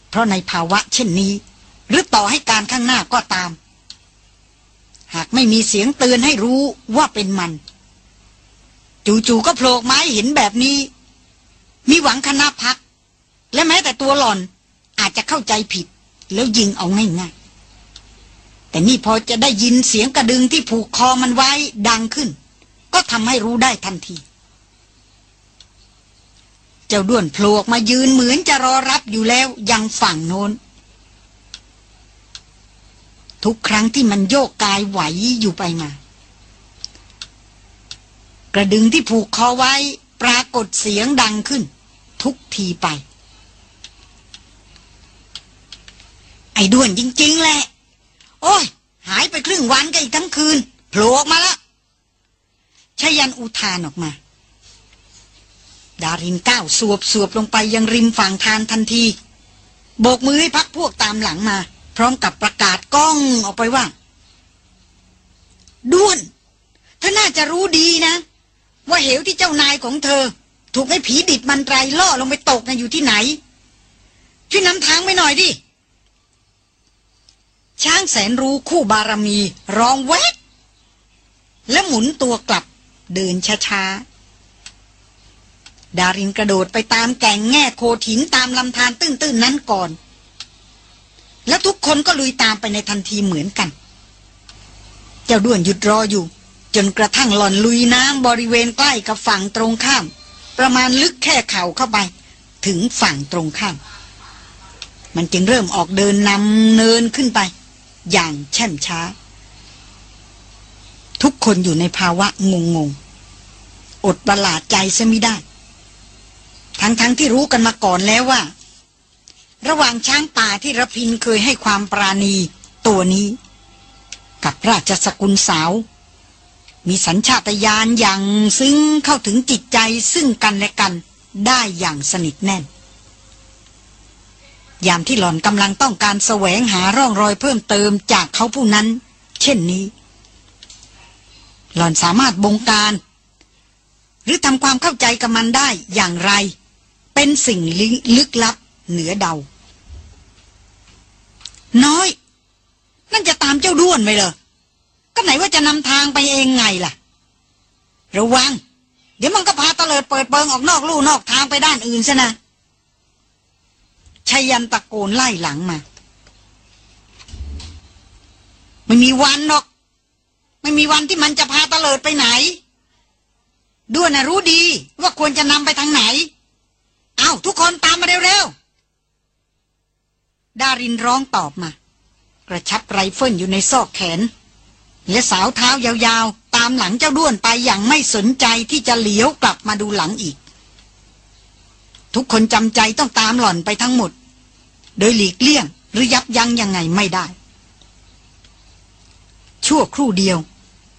เพราะในภาวะเช่นนี้ หรือต่อให้การข้างหน้าก็ตาม หากไม่มีเสียงเตือนให้รู้ว่าเป็นมัน จู่ๆก็โผล่ไม้เห็นแบบนี้ มีหวังคณะพักและแม้แต่ตัวหล่อน อาจจะเข้าใจผิด แล้วยิงเอาง่ายๆแต่นี่พอจะได้ยินเสียงกระดึงที่ผูกคอมันไว้ดังขึ้น ก็ทำให้รู้ได้ทันที เจ้าด้วนโผล่มายืนเหมือนจะรอรับอยู่แล้วยังฝั่งโน้น ทุกครั้งที่มันโยกกายไหวอยู่ไปมา กระดึงที่ผูกคอไว้ปรากฏเสียงดังขึ้น ทุกทีไป อ้ด้วนจริง ๆ แหละ โอ้ย หายไปครึ่งวันกันอีกทั้งคืนโผล่ออกมาละชยันอุทานออกมา ดารินก้าวสวบสวบลงไปยังริมฝั่งทานทันที โบกมือให้พักพวกตามหลังมา พร้อมกับประกาศก้องออกไปว่า ด้วนเธอน่าจะรู้ดีนะ ว่าเหวที่เจ้านายของเธอ ถูกไอ้ผีดิดมันไรล่อลงไปตกนะอยู่ที่ไหนช่วยนำทางไปหน่อยดิ ช้างแสนรู้คู่บารมีร้องแวกแล้วหมุนตัวกลับเดินช้าๆ ดารินกระโดดไปตามแก่งแง่โคถินตามลำธารตื้นๆนั้นก่อน แล้วทุกคนก็ลุยตามไปในทันทีเหมือนกัน เจ้าด้วนหยุดรออยู่ จนกระทั่งหล่อนลุยน้ำบริเวณใกล้กับฝั่งตรงข้าม ประมาณลึกแค่เข่าเข้าไป ถึงฝั่งตรงข้าม มันจึงเริ่มออกเดินนำเนินขึ้นไป อย่างแช่มช้า ทุกคนอยู่ในภาวะงงงอดประหลาดใจซะไม่ได้ ทั้งๆทที่รู้กันมาก่อนแล้วว่า ระหว่างช้างป่าที่ระพินเคยให้ความปราณีตัวนี้ กับราชสกุลสาว มีสัญชาตญาณอย่างซึ้งเข้าถึงจิตใจซึ่งกันและกันได้อย่างสนิทแน่น ยามที่หล่อนกำลังต้องการแสวงหาร่องรอยเพิ่มเติมจากเขาผู้นั้น เช่นนี้ หล่อนสามารถบงการ หรือทำความเข้าใจกับมันได้อย่างไร เป็นสิ่งลึกลับเหนือเดา น้อย นั่นจะตามเจ้าด้วนไปเลยก็ไหนว่าจะนำทางไปเองไงล่ะ ระวัง เดี๋ยวมันก็พาตะเลิดเปิดเปิงออกนอกลู่นอกทางไปด้านอื่นซะนะ ชยันตะโกนไล่หลังมา ไม่มีวันหรอก ไม่มีวันที่มันจะพาตะเลิดไปไหน ด้วนนะรู้ดีว่าควรจะนำไปทางไหน เอาทุกคนตามมาเร็วๆ ดารินร้องตอบมา กระชับไรเฟิลอยู่ในซอกแขน และสาวเท้ายาวๆ ตามหลังเจ้าด้วนไปอย่างไม่สนใจที่จะเหลียวกลับมาดูหลังอีกทุกคนจำใจต้องตามหล่อนไปทั้งหมด โดยหลีกเลี่ยงหรือยับยั้งยังไงไม่ได้ ชั่วครู่เดียว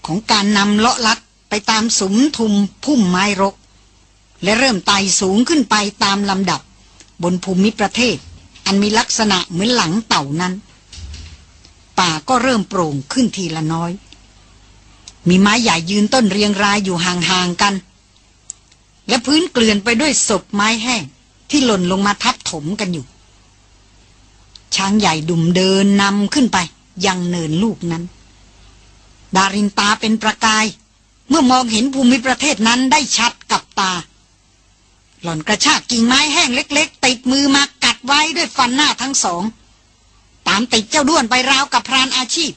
ของการนำเลาะลัดไปตามสุมทุมพุ่มไม้รก และเริ่มไต่สูงขึ้นไปตามลำดับ บนภูมิประเทศ อันมีลักษณะเหมือนหลังเต่านั้น ป่าก็เริ่มโปร่งขึ้นทีละน้อย มีไม้ใหญ่ยืนต้นเรียงรายอยู่ห่างๆกัน และพื้นเกลื่อนไปด้วยศพไม้แห้งที่หล่นลงมาทับถมกันอยู่ ช้างใหญ่ดุมเดินนำขึ้นไป ยังเนินลูกนั้น ดารินตาเป็นประกาย เมื่อมองเห็นภูมิประเทศนั้นได้ชัดกับตา หล่อนกระชากกิ่งไม้แห้งเล็ก ๆ ติดมือมากัดไว้ด้วยฟันหน้าทั้งสอง ตามติดเจ้าด้วนไปราวกับพรานอาชีพ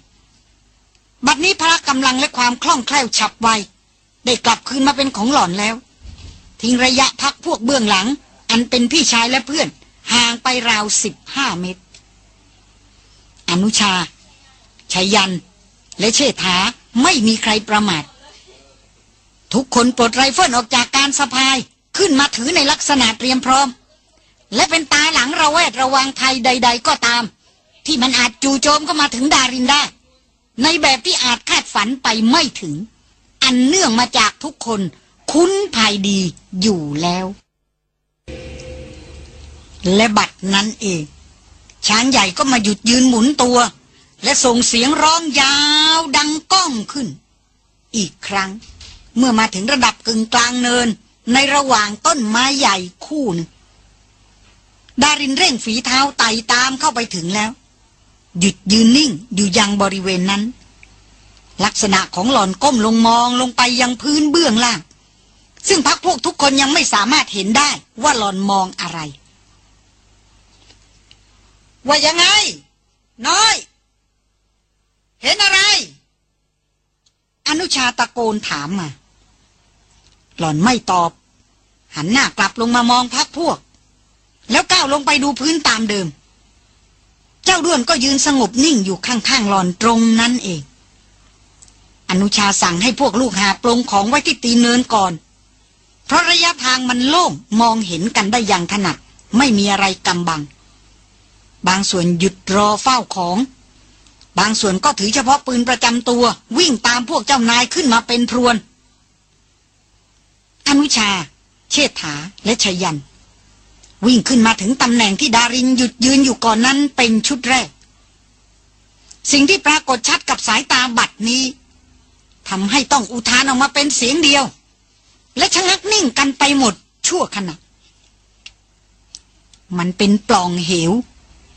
บัดนี้พละกำลังและความคล่องแคล่วฉับไวได้กลับคืนมาเป็นของหล่อนแล้ว ทิ้งระยะพักพวกเบื้องหลัง อันเป็นพี่ชายและเพื่อน ห่างไปราวสิบห้าเมตร อนุชาชัยยัน และเชษฐาไม่มีใครประมาท ทุกคนปลดไรเฟิลออกจากการสะพายขึ้นมาถือในลักษณะเตรียมพร้อม และเป็นตาหลังระแวดระวังภัยใด ๆ ก็ตาม ที่มันอาจจู่โจมเข้ามาถึงดารินได้ ในแบบที่อาจคาดฝันไปไม่ถึง อันเนื่องมาจากทุกคนคุ้นภายดีอยู่แล้ว และบัตรนั้นเอง ช้างใหญ่ก็มาหยุดยืนหมุนตัว และส่งเสียงร้องยาวดังก้องขึ้น อีกครั้ง เมื่อมาถึงระดับกึ่งกลางเนิน ในระหว่างต้นไม้ใหญ่คู่หนึ่งดารินเร่งฝีเท้าไต่ตามเข้าไปถึงแล้ว หยุดยืนนิ่งอยู่ยังบริเวณนั้น ลักษณะของหล่อนก้มลงมองลงไปยังพื้นเบื้องล่าง ซึ่งพักพวกทุกคนยังไม่สามารถเห็นได้ว่าหล่อนมองอะไร ว่ายังไง น้อย เห็นอะไร อนุชาตะโกนถามมา หล่อนไม่ตอบ หันหน้ากลับลงมามองพักพวก แล้วก้าวลงไปดูพื้นตามเดิม เจ้าด้วนก็ยืนสงบนิ่งอยู่ข้างๆหล่อนตรงนั้นเอง อนุชาสั่งให้พวกลูกหาปลงของไว้ที่ตีเนินก่อน เพราะระยะทางมันโล่งมองเห็นกันได้อย่างถนัดไม่มีอะไรกำบัง บางส่วนหยุดรอเฝ้าของ บางส่วนก็ถือเฉพาะปืนประจำตัว วิ่งตามพวกเจ้านายขึ้นมาเป็นพรวน อนุชา เชษฐาและชยัน วิ่งขึ้นมาถึงตำแหน่งที่ดารินหยุดยืนอยู่ก่อนนั้นเป็นชุดแรก สิ่งที่ปรากฏชัดกับสายตาบัดนี้ทำให้ต้องอุทานออกมาเป็นเสียงเดียว และชะงักนิ่งกันไปหมดชั่วขณะมันเป็นปล่องเหว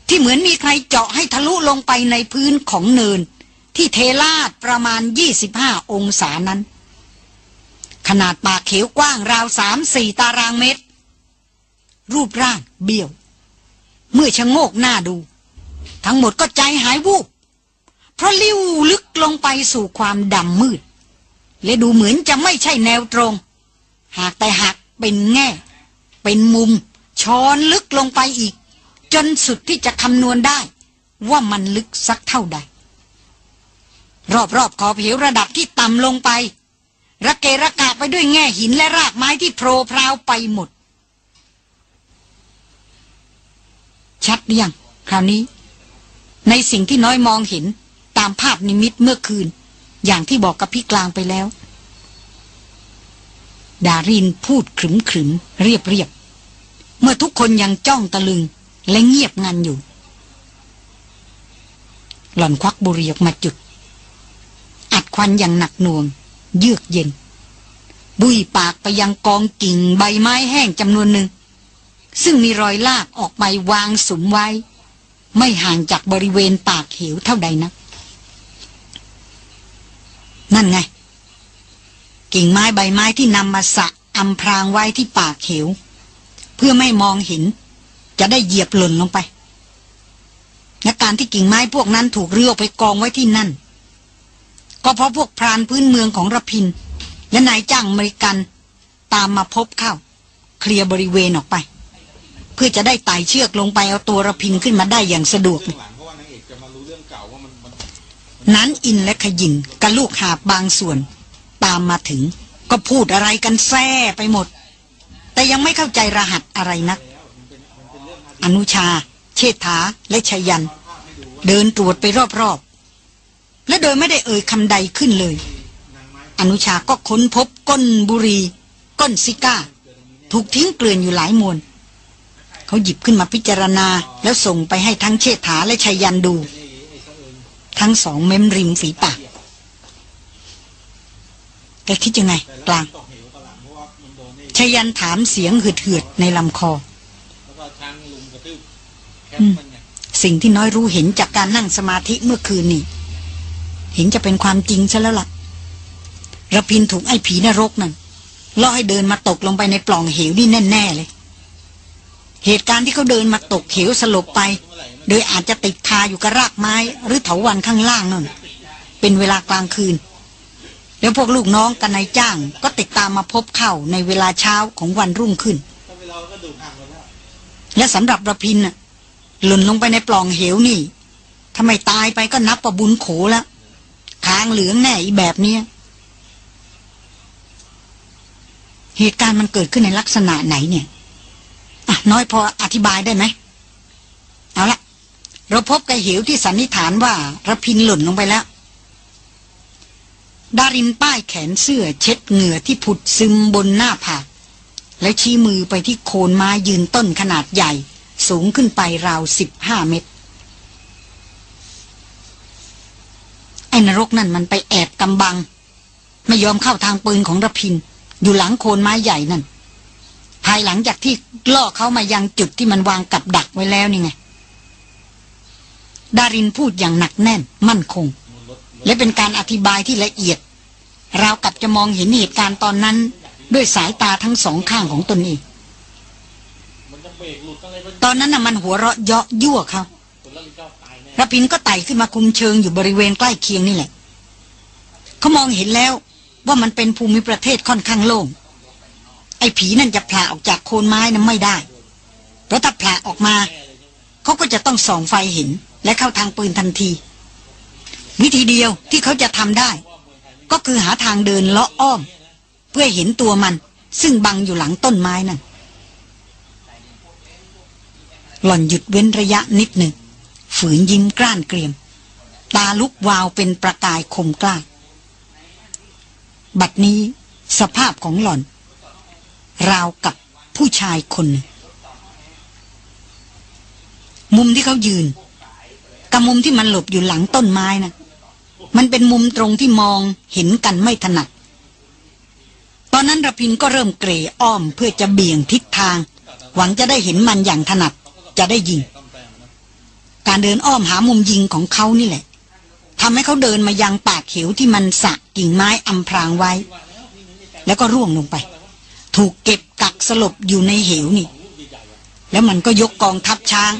ที่เหมือนมีใครเจาะให้ทะลุลงไปในพื้นของเนิน ที่เทลาดประมาณ 25 องศานั้น ขนาดปากเขวกว้างราวสามสี่ตารางเมตร รูปร่างเบี้ยว เมื่อชะโงกหน้าดู ทั้งหมดก็ใจหายวูบเพราะลิ้วลึกลงไปสู่ความดำมืด และดูเหมือนจะไม่ใช่แนวตรง หากแต่หักเป็นแง่ เป็นมุมช้อนลึกลงไปอีก จนสุดที่จะคำนวณได้ ว่ามันลึกสักเท่าใด รอบๆขอบเหวระดับที่ต่ำลงไประเกระกะไปด้วยแง่หินและรากไม้ที่โผล่พราวไปหมด ชัดยังคราวนี้ ในสิ่งที่น้อยมองเห็นตามภาพนิมิตเมื่อคืน อย่างที่บอกกับพี่กลางไปแล้ว ดารินพูดขรึมขรึมเรียบเรียบ เมื่อทุกคนยังจ้องตะลึง และเงียบงันอยู่ หล่อนควักบุหรี่ออกมาจุด อัดควันอย่างหนักหน่วง เยือกเย็น บุยปากไปยังกองกิ่งใบไม้แห้งจำนวนหนึ่ง ซึ่งมีรอยลากออกไปวางสุมไว้ ไม่ห่างจากบริเวณปากเหวเท่าใดนะักนั่นไง กิ่งไม้ใบไม้ที่นำมาสะอำพรางไว้ที่ปากเหวเพื่อไม่มองเห็น จะได้เหยียบหล่นลงไปและการที่กิ่งไม้พวกนั้นถูกเรือไปกองไว้ที่นั่น ก็เพราะพวกพรานพื้นเมืองของระพิน และนายจ้างอเมริกันตามมาพบเข้า เคลียร์บริเวณออกไป เพื่อจะได้ไต่เชือกลงไปเอาตัวระพินขึ้นมาได้อย่างสะดวก นั้นอินและขยินกับลูกหาบบางส่วน ตามมาถึง ก็พูดอะไรกันแซ่ไปหมด แต่ยังไม่เข้าใจรหัสอะไรนัก อนุชา เชษฐา และชยัน เดินตรวจไปรอบๆ และโดยไม่ได้เอ่ยคำใดขึ้นเลย อนุชาก็ค้นพบก้นบุรีก้นซิก้า ถูกทิ้งเกลื่อนอยู่หลายมวนเขาหยิบขึ้นมาพิจารณาแล้วส่งไปให้ทั้งเชษฐาและชยันดู ทั้งสองเม้มริมฝีปากแกคิดยังไง กลางชยันถามเสียงเหือดๆในลำคอ สิ่งที่น้อยรู้เห็นจากการนั่งสมาธิเมื่อคืนนี่ เห็นจะเป็นความจริงซะแล้วล่ะระพินถูกไอ้ผีนรกนั่นล่อให้เดินมาตกลงไปในปล่องเหวนี่แน่ ๆ เลย เหตุการณ์ที่เขาเดินมาตกเหวสลบไป โดยอาจจะติดคาอยู่กับรากไม้ หรือเถาวันข้างล่างนั่น เป็นเวลากลางคืน แล้วพวกลูกน้องกันนายจ้าง ก็ติดตามมาพบเข้าในเวลาเช้าของวันรุ่งขึ้น และสำหรับระพินน่ะ หล่นลงไปในปล่องเหวนี่ทำไมตายไปก็นับประบุญโขแล้วค้างเหลืองแน่อีแบบเนี้ยเหตุการณ์มันเกิดขึ้นในลักษณะไหนเนี่ยน้อยพออธิบายได้ไหมเอาละเราพบกระเหวที่สันนิษฐานว่าระพินหล่นลงไปแล้ว ดารินป้ายแขนเสื้อเช็ดเหงื่อที่ผุดซึมบนหน้าผาก แล้วชี้มือไปที่โคนไม้ยืนต้นขนาดใหญ่ สูงขึ้นไปราวสิบห้าเมตร ไอ้นรกนั่นมันไปแอบกำบัง ไม่ยอมเข้าทางปืนของระพิน อยู่หลังโคนไม้ใหญ่นั่น ภายหลังจากที่ล่อเขามายังจุดที่มันวางกับดักไว้แล้วนี่ไง ดารินพูดอย่างหนักแน่น มั่นคง และเป็นการอธิบายที่ละเอียด ราวกับจะมองเห็นเหตุการณ์ตอนนั้น ด้วยสายตาทั้งสองข้างของตนเอง ตอนนั้นน่ะมันหัวเราะเยาะยั่วเขาระพินก็ไต่ขึ้นมาคุมเชิงอยู่บริเวณใกล้เคียงนี่แหละ เขามองเห็นแล้วว่ามันเป็นภูมิประเทศค่อนข้างโล่ง ไอ้ผีนั่นจะผ่าออกจากโคนไม้นั้นไม่ได้ เพราะถ้าผ่าออกมา เขาก็จะต้องส่องไฟเห็น และเข้าทางปืนทันที วิธีเดียวที่เขาจะทำได้ ก็คือหาทางเดินเลาะอ้อม เพื่อเห็นตัวมัน ซึ่งบังอยู่หลังต้นไม้นั่น หล่อนหยุดเว้นระยะนิดหนึ่ง ฝืนยิ้มกล้านเกรียม ตาลุกวาวเป็นประกายคมกล้า บัดนี้สภาพของหล่อน ราวกับผู้ชายคนหนึ่งมุมที่เขายืนกับมุมที่มันหลบอยู่หลังต้นไม้น่ะมันเป็นมุมตรงที่มองเห็นกันไม่ถนัด ตอนนั้นระพินก็เริ่มเกรอ้อมเพื่อจะเบี่ยงทิศทาง หวังจะได้เห็นมันอย่างถนัด จะได้ยิง การเดินอ้อมหามุมยิงของเขานี่แหละทำให้เขาเดินมายังปากเขวที่มันสะกิ่งไม้อำพรางไว้ แล้วก็ร่วงลงไป ถูกเก็บกักสลบอยู่ในเหวนี่ แล้วมันก็ยกกองทัพช้าง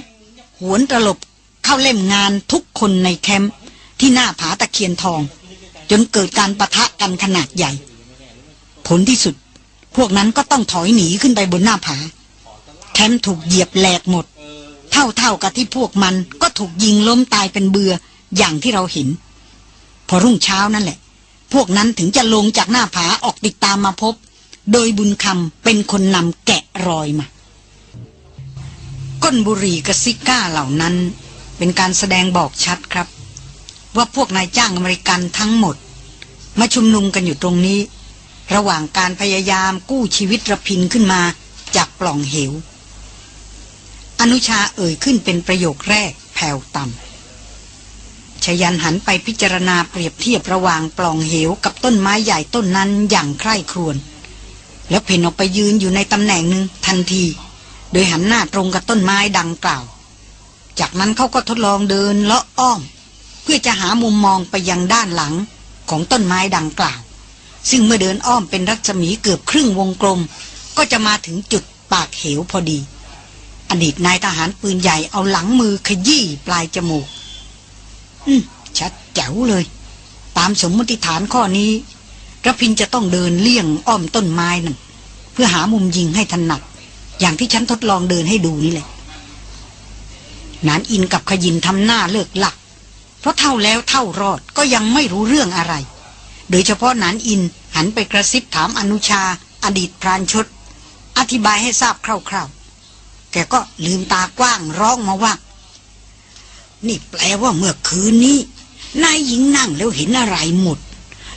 หวนตลบเข้าเล่มงานทุกคนในแคมป์ที่หน้าผาตะเคียนทอง จนเกิดการประทะกันขนาดใหญ่ ผลที่สุด พวกนั้นก็ต้องถอยหนีขึ้นไปบนหน้าผา แคมป์ถูกเหยียบแหลกหมด เท่าๆกับที่พวกมันก็ถูกยิงล้มตายเป็นเบืออย่างที่เราเห็น พอรุ่งเช้านั่นแหละ พวกนั้นถึงจะลงจากหน้าผาออกติดตามมาพบ โดยบุญคำเป็นคนนำแกะรอยมา ก้นบุรีกระซิก้าเหล่านั้น เป็นการแสดงบอกชัดครับ ว่าพวกนายจ้างอเมริกันทั้งหมด มาชุมนุมกันอยู่ตรงนี้ ระหว่างการพยายามกู้ชีวิตระพินขึ้นมาจากปล่องเหว อนุชาเอ่ยขึ้นเป็นประโยคแรกแผ่วต่ำชยันหันไปพิจารณาเปรียบเทียบระหว่างปล่องเหวกับต้นไม้ใหญ่ต้นนั้นอย่างใคร่ครวญแล้วเพ่นออกไปยืนอยู่ในตำแหน่งหนึ่งทันที โดยหันหน้าตรงกับต้นไม้ดังกล่าว จากนั้นเขาก็ทดลองเดินเลาะอ้อม เพื่อจะหามุมมองไปยังด้านหลังของต้นไม้ดังกล่าว ซึ่งเมื่อเดินอ้อมเป็นรัศมีเกือบครึ่งวงกลม ก็จะมาถึงจุดปากเหวพอดี อดีตนายทหารปืนใหญ่เอาหลังมือขยี้ปลายจมูก อืม ชัดแจ๋วเลย ตามสมมติฐานข้อนี้ระพินจะต้องเดินเลี่ยงอ้อมต้นไม้นั่นเพื่อหามุมยิงให้ถนัด อย่างที่ฉันทดลองเดินให้ดูนี่แหละนานอินกับขยินทำหน้าเลิกหลัก เพราะเท่าแล้วเท่ารอดก็ยังไม่รู้เรื่องอะไร โดยเฉพาะนานอินหันไปกระซิบถามอนุชา อดีตพรานชด อธิบายให้ทราบคร่าว แกก็ลืมตากว้างร้องมาว่า นี่แปลว่าเมื่อคืนนี้ นายหญิงนั่งแล้วเห็นอะไรหมด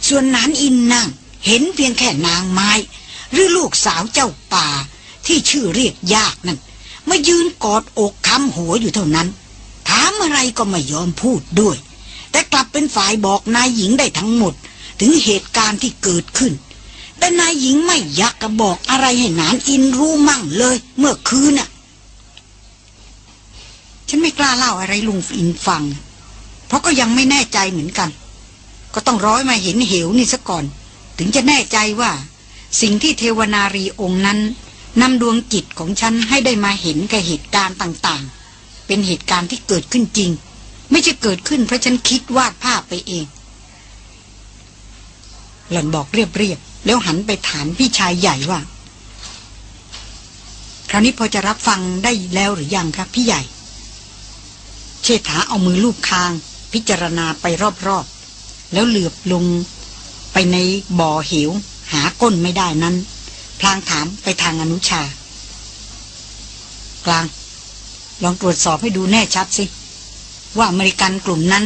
ส่วนนานอินนั่ง เห็นเพียงแค่นางไม้ หรือลูกสาวเจ้าป่า ที่ชื่อเรียกยากนั่นมายืนกอดอกค้ำหัวอยู่เท่านั้น ถามอะไรก็ไม่ยอมพูดด้วย แต่กลับเป็นฝ่ายบอกนายหญิงได้ทั้งหมด ถึงเหตุการณ์ที่เกิดขึ้น แต่นายหญิงไม่อยากกระบอกอะไรให้นานอินรู้มั่งเลย เมื่อคืนน่ะ ฉันไม่กล้าเล่าอะไรลุงอินฟัง เพราะก็ยังไม่แน่ใจเหมือนกัน ก็ต้องร้อยมาเห็นเหวนี่ซะก่อน ถึงจะแน่ใจว่า สิ่งที่เทวนารีองค์นั้นนำดวงจิตของฉันให้ได้มาเห็นกับเหตุการณ์ต่างๆ เป็นเหตุการณ์ที่เกิดขึ้นจริง ไม่ใช่เกิดขึ้นเพราะฉันคิดวาดภาพไปเอง หล่อนบอกเรียบๆแล้วหันไปถามพี่ชายใหญ่ว่า คราวนี้พอจะรับฟังได้แล้วหรือยังครับพี่ใหญ่ เชษฐาเอามือลูบคาง พิจารณาไปรอบๆ แล้วเหลือบลงไปในบ่อเหวหาก้นไม่ได้นั้น พลางถามไปทางอนุชา กลาง ลองตรวจสอบให้ดูแน่ชัดสิ ว่าอเมริกันกลุ่มนั้น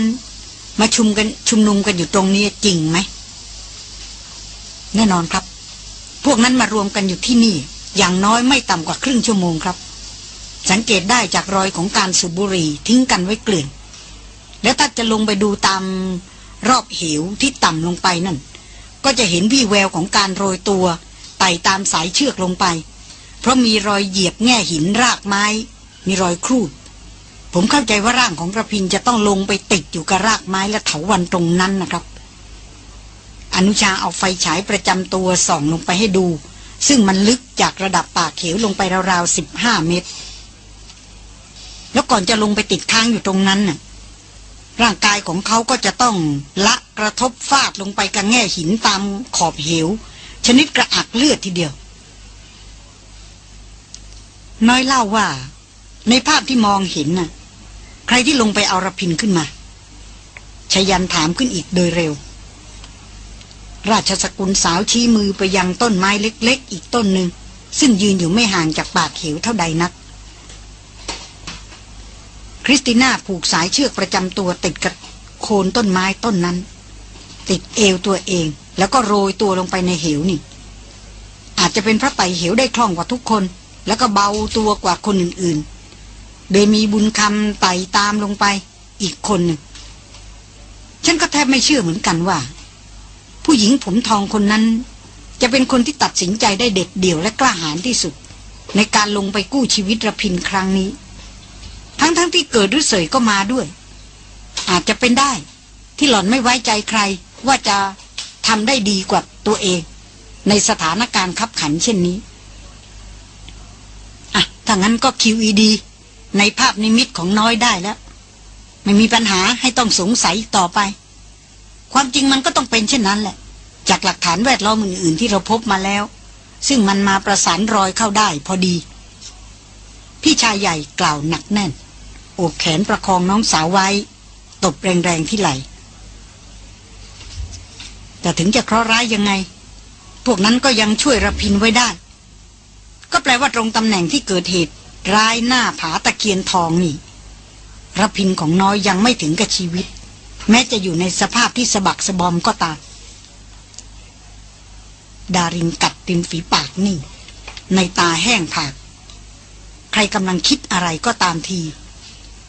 มาชุมกันชุมนุมกันอยู่ตรงนี้จริงไหม แน่นอนครับ พวกนั้นมารวมกันอยู่ที่นี่ อย่างน้อยไม่ต่ำกว่าครึ่งชั่วโมงครับ สังเกตได้จากรอยของการสูบบุหรี่ทิ้งกันไว้เกลื่อนแล้วถ้าจะลงไปดูตามรอบเหวที่ต่ำลงไปนั่น ก็จะเห็นวี่แววของการโรยตัวไต่ตามสายเชือกลงไป เพราะมีรอยเหยียบแง่หินรากไม้ มีรอยครูด ผมเข้าใจว่าร่างของกระพินจะต้องลงไปติดอยู่กับรากไม้และเถาวันตรงนั้นนะครับ อนุชาเอาไฟฉายประจำตัวส่องลงไปให้ดู ซึ่งมันลึกจากระดับปากเขวลงไปราวๆสิบห้าเมตร แล้วก่อนจะลงไปติดค้างอยู่ตรงนั้นน่ะร่างกายของเขาก็จะต้องละกระทบฟาดลงไปกับแง่หินตามขอบเหว ชนิดกระอักเลือดทีเดียว น้อยเล่าว่า ในภาพที่มองเห็นน่ะ ใครที่ลงไปเอาระพินขึ้นมาชยันถามขึ้นอีกโดยเร็ว ราชสกุลสาวชี้มือไปยังต้นไม้เล็ก ๆ อีกต้นหนึ่งซึ่งยืนอยู่ไม่ห่างจากปากเหวเท่าใดนัก คริสติน่าผูกสายเชือกประจำตัวติดกับโคนต้นไม้ต้นนั้น ติดเอวตัวเอง แล้วก็โรยตัวลงไปในเหวนี่ อาจจะเป็นพระไต่เหวได้คล่องกว่าทุกคน แล้วก็เบาตัวกว่าคนอื่นๆ โดยมีบุญคำไต่ตามลงไปอีกคนหนึ่งฉันก็แทบไม่เชื่อเหมือนกันว่า ผู้หญิงผมทองคนนั้น จะเป็นคนที่ตัดสินใจได้เด็ดเดี่ยวและกล้าหาญที่สุด ในการลงไปกู้ชีวิตระพินครั้งนี้ ทั้งๆทที่เกิดหรือเสยก็มาด้วย อาจจะเป็นได้ ที่หล่อนไม่ไว้ใจใคร ว่าจะทำได้ดีกว่าตัวเอง ในสถานการณ์ขับขันเช่นนี้อะถ้างั้นก็ QED ในภาพนิมิตของน้อยได้แล้ว ไม่มีปัญหาให้ต้องสงสัยต่อไป ความจริงมันก็ต้องเป็นเช่นนั้นแหละ จากหลักฐานแวดล้อมอื่นๆที่เราพบมาแล้ว ซึ่งมันมาประสานรอยเข้าได้พอดี พี่ชายใหญ่กล่าวหนักแน่น โอบแขนประคองน้องสาวไว้ ตบแรงๆที่ไหล แต่ถึงจะเคราะห์ร้ายยังไง พวกนั้นก็ยังช่วยระพินไว้ได้ ก็แปลว่าตรงตำแหน่งที่เกิดเหตุ ร้ายหน้าผาตะเคียนทองนี่ระพินของน้อยยังไม่ถึงกับชีวิต แม้จะอยู่ในสภาพที่สะบักสะบอมก็ตามดารินกัดริมฝีปากนิ่ง ในตาแห้งผาก ใครกำลังคิดอะไรก็ตามที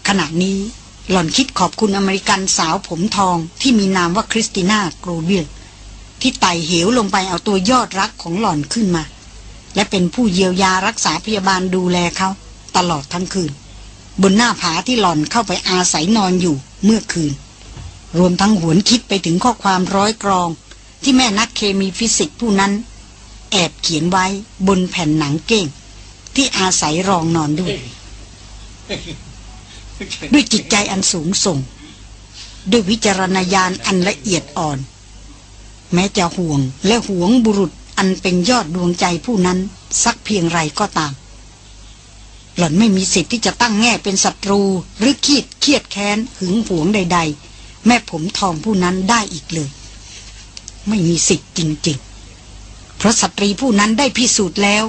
ขณะนี้หล่อนคิดขอบคุณอเมริกันสาวผมทองที่มีนามว่าคริสติน่ากรูเบียลที่ไต่เหวลงไปเอาตัวยอดรักของหล่อนขึ้นมา และเป็นผู้เยียวยารักษาพยาบาลดูแลเขาตลอดทั้งคืน บนหน้าผาที่หล่อนเข้าไปอาศัยนอนอยู่เมื่อคืน รวมทั้งหวนคิดไปถึงข้อความร้อยกรอง ที่แม่นักเคมีฟิสิกส์ผู้นั้น แอบเขียนไว้บนแผ่นหนังเก้ง ที่อาศัยรองนอนด้วย ด้วยจิตใจอันสูงส่ง ด้วยวิจารณญาณอันละเอียดอ่อน แม้จะห่วงและหวงบุรุษอันเป็นยอดดวงใจผู้นั้นสักเพียงไรก็ตาม หล่อนไม่มีสิทธิ์ที่จะตั้งแง่เป็นศัตรู หรือขีดเครียดแค้นหึงหวงใด ๆ แม่ผมทองผู้นั้นได้อีกเลย ไม่มีสิทธิ์จริง ๆ เพราะสตรีผู้นั้นได้พิสูจน์แล้ว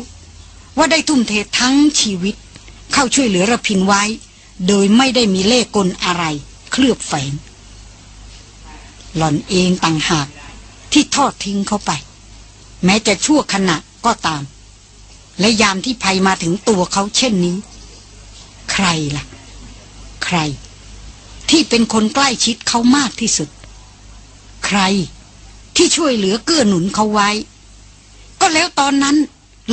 ว่าได้ทุ่มเททั้งชีวิต เข้าช่วยเหลือระพินไว้ โดยไม่ได้มีเล่กลอะไร เคลือบแฝง หล่อนเองต่างหากที่ทอดทิ้งเขาไป แม้จะชั่วขณะก็ตาม และยามที่ภัยมาถึงตัวเขาเช่นนี้ ใครล่ะ ใคร ที่เป็นคนใกล้ชิดเขามากที่สุด ใครที่ช่วยเหลือเกื้อหนุนเขาไว้ ก็แล้วตอนนั้น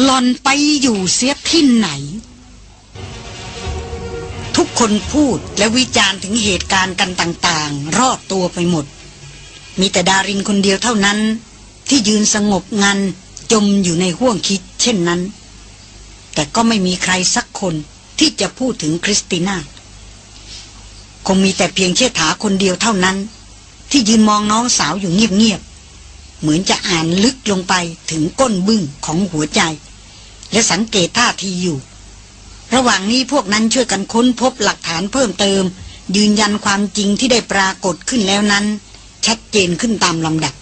หล่อนไปอยู่เสียที่ไหน ทุกคนพูดและวิจารณ์ถึงเหตุการณ์กันต่างๆ รอบตัวไปหมด มีแต่ดารินคนเดียวเท่านั้น ที่ยืนสงบงันจมอยู่ในห้วงคิดเช่นนั้น แต่ก็ไม่มีใครสักคนที่จะพูดถึงคริสติน่า คงมีแต่เพียงเชษฐาคนเดียวเท่านั้น ที่ยืนมองน้องสาวอยู่เงียบๆ เหมือนจะอ่านลึกลงไปถึงก้นบึ้งของหัวใจ และสังเกตท่าทีอยู่ ระหว่างนี้พวกนั้นช่วยกันค้นพบหลักฐานเพิ่มเติม ยืนยันความจริงที่ได้ปรากฏขึ้นแล้วนั้น ชัดเจนขึ้นตามลำดับ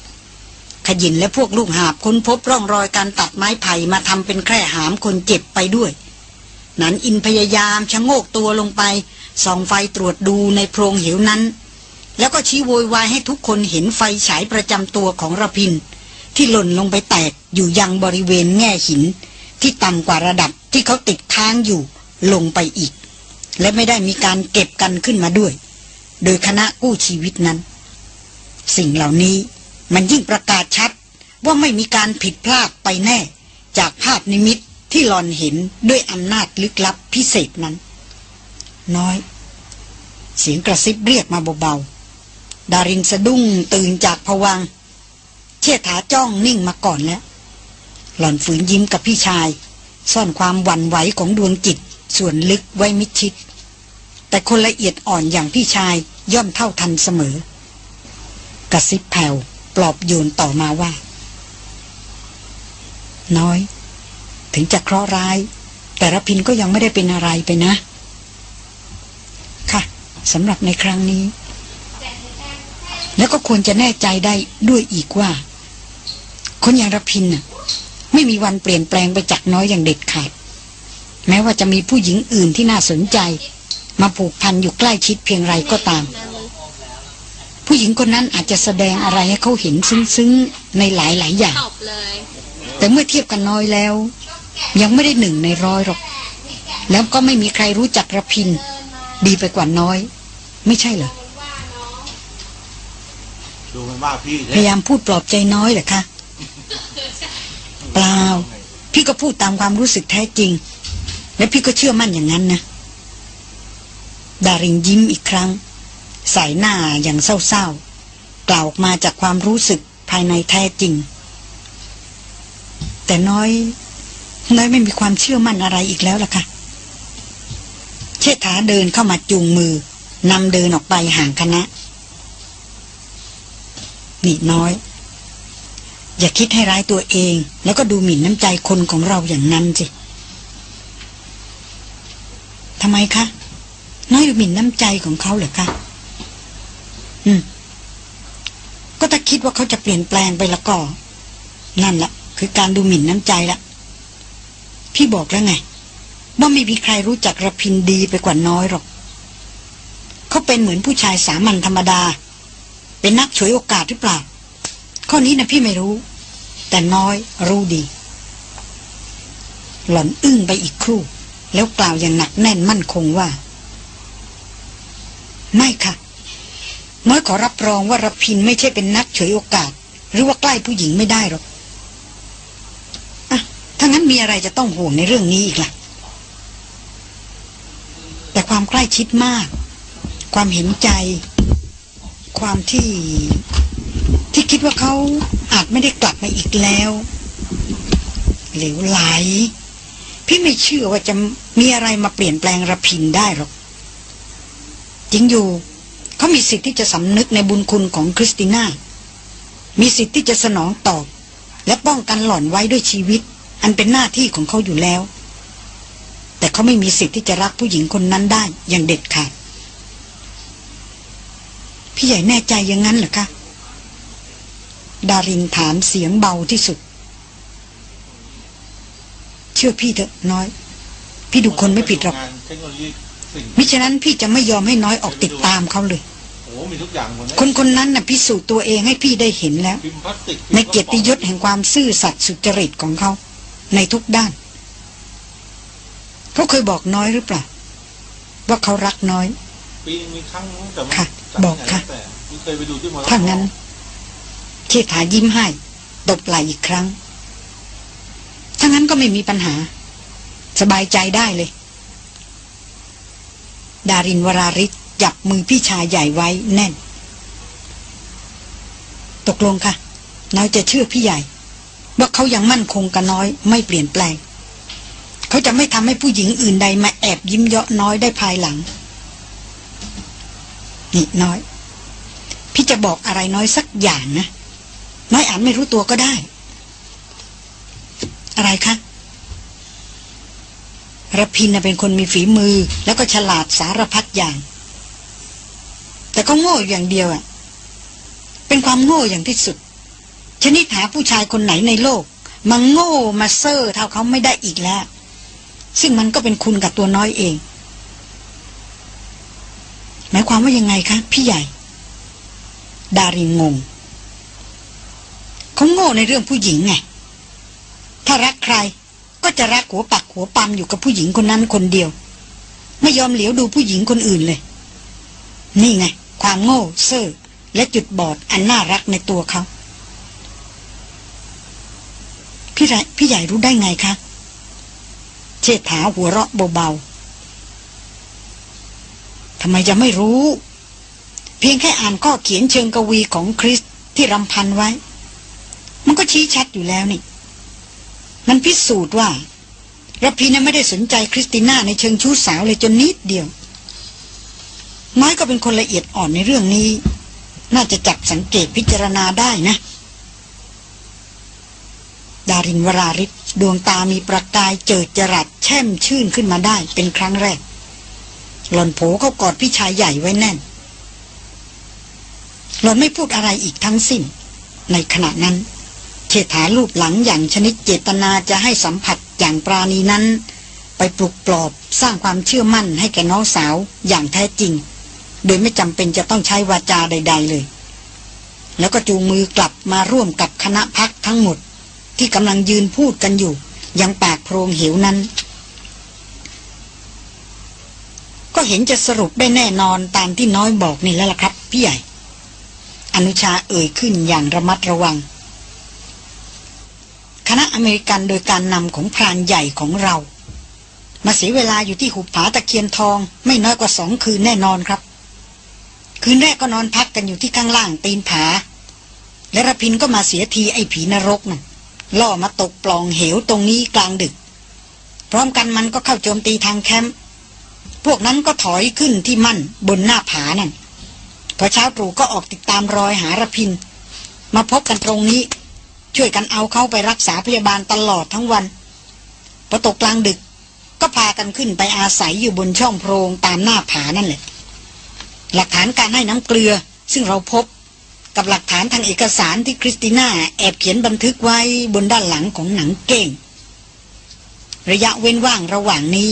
ขยินและพวกลูกหาบค้นพบร่องรอยการตัดไม้ไผ่มาทำเป็นแคร่หามคนเจ็บไปด้วย นันอินพยายามชะโงกตัวลงไปส่องไฟตรวจดูในโพรงเหวนั้น แล้วก็ชี้โวยวายให้ทุกคนเห็นไฟฉายประจำตัวของระพิน ที่หล่นลงไปแตกอยู่ยังบริเวณแง่หิน ที่ต่ำกว่าระดับที่เขาติดค้างอยู่ ลงไปอีก และไม่ได้มีการเก็บกันขึ้นมาด้วย โดยคณะกู้ชีวิตนั้น สิ่งเหล่านี้มันยิ่งประกาศชัดว่าไม่มีการผิดพลาดไปแน่ จากภาพนิมิตที่หลอนเห็นด้วยอำนาจลึกลับพิเศษนั้น น้อย เสียงกระซิบเรียกมาเบาๆ ดารินสะดุ้งตื่นจากผวัง เชิดถาจ้องนิ่งมาก่อนแล้ว หล่อนฝืนยิ้มกับพี่ชาย ซ่อนความหวั่นไหวของดวงจิต ส่วนลึกไว้มิดชิด แต่คนละเอียดอ่อนอย่างพี่ชายย่อมเท่าทันเสมอ กระซิบแผ่วปลอบโยนต่อมาว่า น้อย ถึงจะเคราะห์ร้าย แต่ระพินก็ยังไม่ได้เป็นอะไรไปนะ ค่ะสำหรับในครั้งนี้ แล้วก็ควรจะแน่ใจได้ด้วยอีกว่า คนอย่างระพินน่ะ ไม่มีวันเปลี่ยนแปลงไปจากน้อยอย่างเด็ดขาด แม้ว่าจะมีผู้หญิงอื่นที่น่าสนใจ มาผูกพันอยู่ใกล้ชิดเพียงไรก็ตาม ผู้หญิงคนนั้นอาจจะแสดงอะไรให้เขาเห็นซึ้งๆในหลายๆอย่างตบเลยแต่เมื่อเทียบกันน้อยแล้ว ยังไม่ได้หนึ่งในร้อยหรอก แล้วก็ไม่มีใครรู้จักระพิน ดีไปกว่าน้อย ไม่ใช่เหรอดูมันว่าพี่พยายามพูดปลอบใจน้อยเหรอคะเปล่า พี่ก็พูดตามความรู้สึกแท้จริง และพี่ก็เชื่อมั่นอย่างนั้นนะ ดารินยิ้มอีกครั้ง สายหน้าอย่างเศร้าๆ กล่าวออกมาจากความรู้สึกภายในแท้จริง แต่น้อย น้อยไม่มีความเชื่อมั่นอะไรอีกแล้วล่ะค่ะ เชษฐาเดินเข้ามาจูงมือนำเดินออกไปห่างคณะ นี่น้อย อย่าคิดให้ร้ายตัวเอง แล้วก็ดูหมิ่นน้ำใจคนของเราอย่างนั้นสิ ทำไมคะ น้อยดูหมิ่นน้ำใจของเขาเหรอคะอืม ก็ถ้าคิดว่าเขาจะเปลี่ยนแปลงไปล้วก็นั่นละคือการดูหมิ่นน้ำใจละพี่บอกแล้วไง ว่าไม่มีใครรู้จักระพินดีไปกว่าน้อยหรอก เขาเป็นเหมือนผู้ชายสามัญธรรมดา เป็นนักฉวยโอกาสหรือเปล่า ข้อนี้นะพี่ไม่รู้ แต่น้อยรู้ดี หล่อนอึ้งไปอีกครู่ แล้วกล่าวอย่างหนักแน่นมั่นคงว่า ไม่ค่ะ น้อยขอรับรองว่ารพินไม่ใช่เป็นนักเฉยโอกาส หรือว่าใกล้ผู้หญิงไม่ได้หรอกอะถ้างั้นมีอะไรจะต้องห่วงในเรื่องนี้อีกล่ะ แต่ความใกล้ชิดมาก ความเห็นใจ ความที่ที่คิดว่าเขาอาจไม่ได้กลับมาอีกแล้ว เหลวไหล พี่ไม่เชื่อว่าจะมีอะไรมาเปลี่ยนแปลงระพินได้หรอกจริงอยู่ เขามีสิทธิ์ที่จะสำนึกในบุญคุณของคริสติน่า มีสิทธิ์ที่จะสนองตอบ และป้องกันหล่อนไว้ด้วยชีวิต อันเป็นหน้าที่ของเขาอยู่แล้ว แต่เขาไม่มีสิทธิ์ที่จะรักผู้หญิงคนนั้นได้อย่างเด็ดขาด พี่ใหญ่แน่ใจอย่างนั้นเหรอคะ ดารินถามเสียงเบาที่สุด ชื่อพี่เถอะน้อย พี่ดูคนไม่ผิดหรอกเทคโนโลยีสิ่งมิฉะนั้นพี่จะไม่ยอมให้น้อยออกติดตามเขาเลยโอ้มีทุกอย่างหมดเลยคนคนนั้นน่ะพิสูจน์ตัวเองให้พี่ได้เห็นแล้วพิมพ์พลาสติกในเกียรติยศแห่งความซื่อสัตย์สุจริตของเขา ในทุกด้าน เขาเคยบอกน้อยหรือเปล่า ว่าเขารักน้อยปีนึงมีครั้งแต่ว่าค่ะจากบอกไหนค่ะแต่ไม่เคยไปดูที่มอลถ้างั้นเชษฐายิ้มให้ตบไหล่อีกครั้ง ถ้างั้นก็ไม่มีปัญหา สบายใจได้เลย ดารินวราริศจับมือพี่ชายใหญ่ไว้แน่น ตกลงค่ะน้อยจะเชื่อพี่ใหญ่ ว่าเขายังมั่นคงกับน้อย ไม่เปลี่ยนแปลง เขาจะไม่ทำให้ผู้หญิงอื่นใดมาแอบยิ้มเยาะน้อยได้ภายหลัง นี่น้อย พี่จะบอกอะไรน้อยสักอย่างนะ น้อยอาจไม่รู้ตัวก็ได้ อะไรคะระพินเป็นคนมีฝีมือ แล้วก็ฉลาดสารพัดอย่าง แต่ก็โง่อย่างเดียวอะ่ะ เป็นความโง่อย่างที่สุด ชนิดหาผู้ชายคนไหนในโลกมาโง่มาเซ่อเท่าเขาไม่ได้อีกแล้ว ซึ่งมันก็เป็นคุณกับตัวน้อยเอง หมายความว่ายังไงคะ พี่ใหญ่ ดารินงงเขาโง่ในเรื่องผู้หญิงไง ถ้ารักใคร ก็จะรักหัวปักหัวปั๊มอยู่กับผู้หญิงคนนั้นคนเดียว ไม่ยอมเหลียวดูผู้หญิงคนอื่นเลย นี่ไง ความโง่เซ่อและจุดบอดอันน่ารักในตัวเขาพี่ไรพี่ใหญ่รู้ได้ไงคะเชษฐาหัวเราะเบาๆทำไมจะไม่รู้ เพียงแค่อ่านข้อเขียนเชิงกวีของคริสที่รำพันไว้ มันก็ชี้ชัดอยู่แล้วนี่ มันพิสูจน์ว่าระพีนั้นไม่ได้สนใจคริสติน่าในเชิงชู้สาวเลยจนนิดเดียวน้อยก็เป็นคนละเอียดอ่อนในเรื่องนี้ น่าจะจับสังเกตพิจารณาได้นะ ดารินวราริศดวงตามีประกายเจิดจรัสแช่มชื่นขึ้นมาได้เป็นครั้งแรก หล่อนโผเข้ากอดพี่ชายใหญ่ไว้แน่น หล่อนไม่พูดอะไรอีกทั้งสิ้น ในขณะนั้น เชษฐาลูบหลังอย่างชนิดเจตนาจะให้สัมผัสอย่างปราณีนั้น ไปปลุกปลอบสร้างความเชื่อมั่นให้แก่น้องสาวอย่างแท้จริง โดยไม่จำเป็นจะต้องใช้วาจาใด ๆ เลย แล้วก็จูงมือกลับมาร่วมกับคณะพักทั้งหมด ที่กำลังยืนพูดกันอยู่ ยังปากโพรงเหวนั้น ก็เห็นจะสรุปได้แน่นอนตามที่น้อยบอกนี่แล้วล่ะครับ พี่ใหญ่ อนุชาเอ่ยขึ้นอย่างระมัดระวัง ณะอเมริกันโดยการนำของพรานใหญ่ของเรา มาเสียเวลาอยู่ที่หุบผาตะเคียนทอง ไม่น้อยกว่าสองคืนแน่นอนครับ คืนแรกก็นอนพักกันอยู่ที่ข้างล่างตีนผา และระพินก็มาเสียทีไอ้ผีนรกนั่นล่อมาตกปล่องเหวตรงนี้กลางดึก พร้อมกันมันก็เข้าโจมตีทางแคมป์พวกนั้นก็ถอยขึ้นที่มั่นบนหน้าผานั่นพอเช้าตรู่ก็ออกติดตามรอยหาระพิน มาพบกันตรงนี้ ช่วยกันเอาเขาไปรักษาพยาบาลตลอดทั้งวันพอตกกลางดึกก็พากันขึ้นไปอาศัยอยู่บนช่องโพรงตามหน้าผานั่นแหละ หลักฐานการให้น้ำเกลือ ซึ่งเราพบกับหลักฐานทางเอกสารที่คริสติน่าแอบเขียนบันทึกไว้บนด้านหลังของหนังเก่งระยะเว้นว่างระหว่างนี้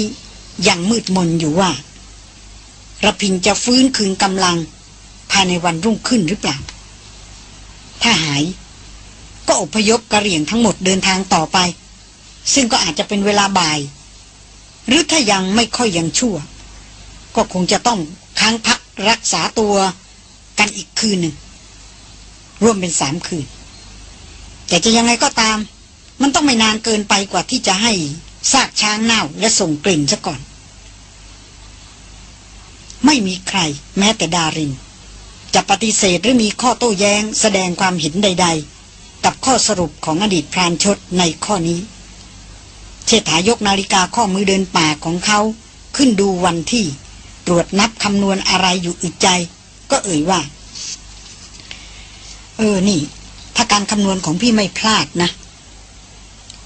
ยังมืดมนอยู่ว่าระพินจะฟื้นคืนกำลัง ภายในวันรุ่งขึ้นหรือเปล่า ถ้าหาย ก็อพยพกระเหรี่ยงทั้งหมดเดินทางต่อไป ซึ่งก็อาจจะเป็นเวลาบ่าย หรือถ้ายังไม่ค่อยยังชั่ว ก็คงจะต้องค้างพักรักษาตัวกันอีกคืนหนึ่งรวมเป็นสามคืน แต่จะยังไงก็ตาม มันต้องไม่นานเกินไปกว่าที่จะให้ซากช้างเน่าและส่งกลิ่นซะก่อน ไม่มีใครแม้แต่ดาริน จะปฏิเสธหรือมีข้อโต้แย้งแสดงความเห็นใด ๆ กับข้อสรุปของอดีตพรานชดในข้อนี้ เชษฐายกนาฬิกาข้อมือเดินป่าของเขาขึ้นดูวันที่ ตรวจนับคำนวณอะไรอยู่อึดใจ ก็เอ่ยว่า เออนี่ ถ้าการคำนวณของพี่ไม่พลาดนะ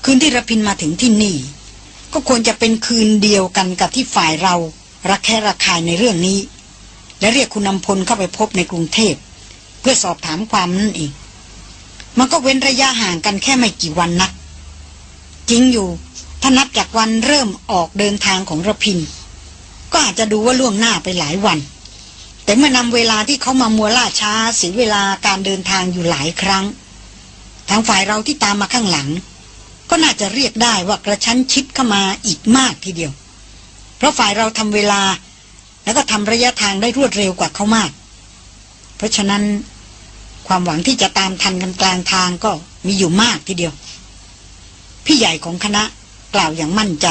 คืนที่ระพินมาถึงที่นี่ ก็ควรจะเป็นคืนเดียวกันกับที่ฝ่ายเราระแคะระคายในเรื่องนี้ และเรียกคุณนำพลเข้าไปพบในกรุงเทพ เพื่อสอบถามความนั่นเอง มันก็เว้นระยะห่างกันแค่ไม่กี่วันนัก จริงอยู่ ถ้านับจากวันเริ่มออกเดินทางของระพิน ก็อาจจะดูว่าล่วงหน้าไปหลายวัน แต่เมื่อนำเวลาที่เขามามัวล่าช้าเสียเวลาการเดินทางอยู่หลายครั้ง ทางฝ่ายเราที่ตามมาข้างหลัง ก็น่าจะเรียกได้ว่ากระชั้นชิดเข้ามาอีกมากทีเดียว เพราะฝ่ายเราทำเวลาแล้วก็ทำระยะทางได้รวดเร็วกว่าเขามาก เพราะฉะนั้น ความหวังที่จะตามทันกันกลางทางก็มีอยู่มากทีเดียว พี่ใหญ่ของคณะกล่าวอย่างมั่นใจ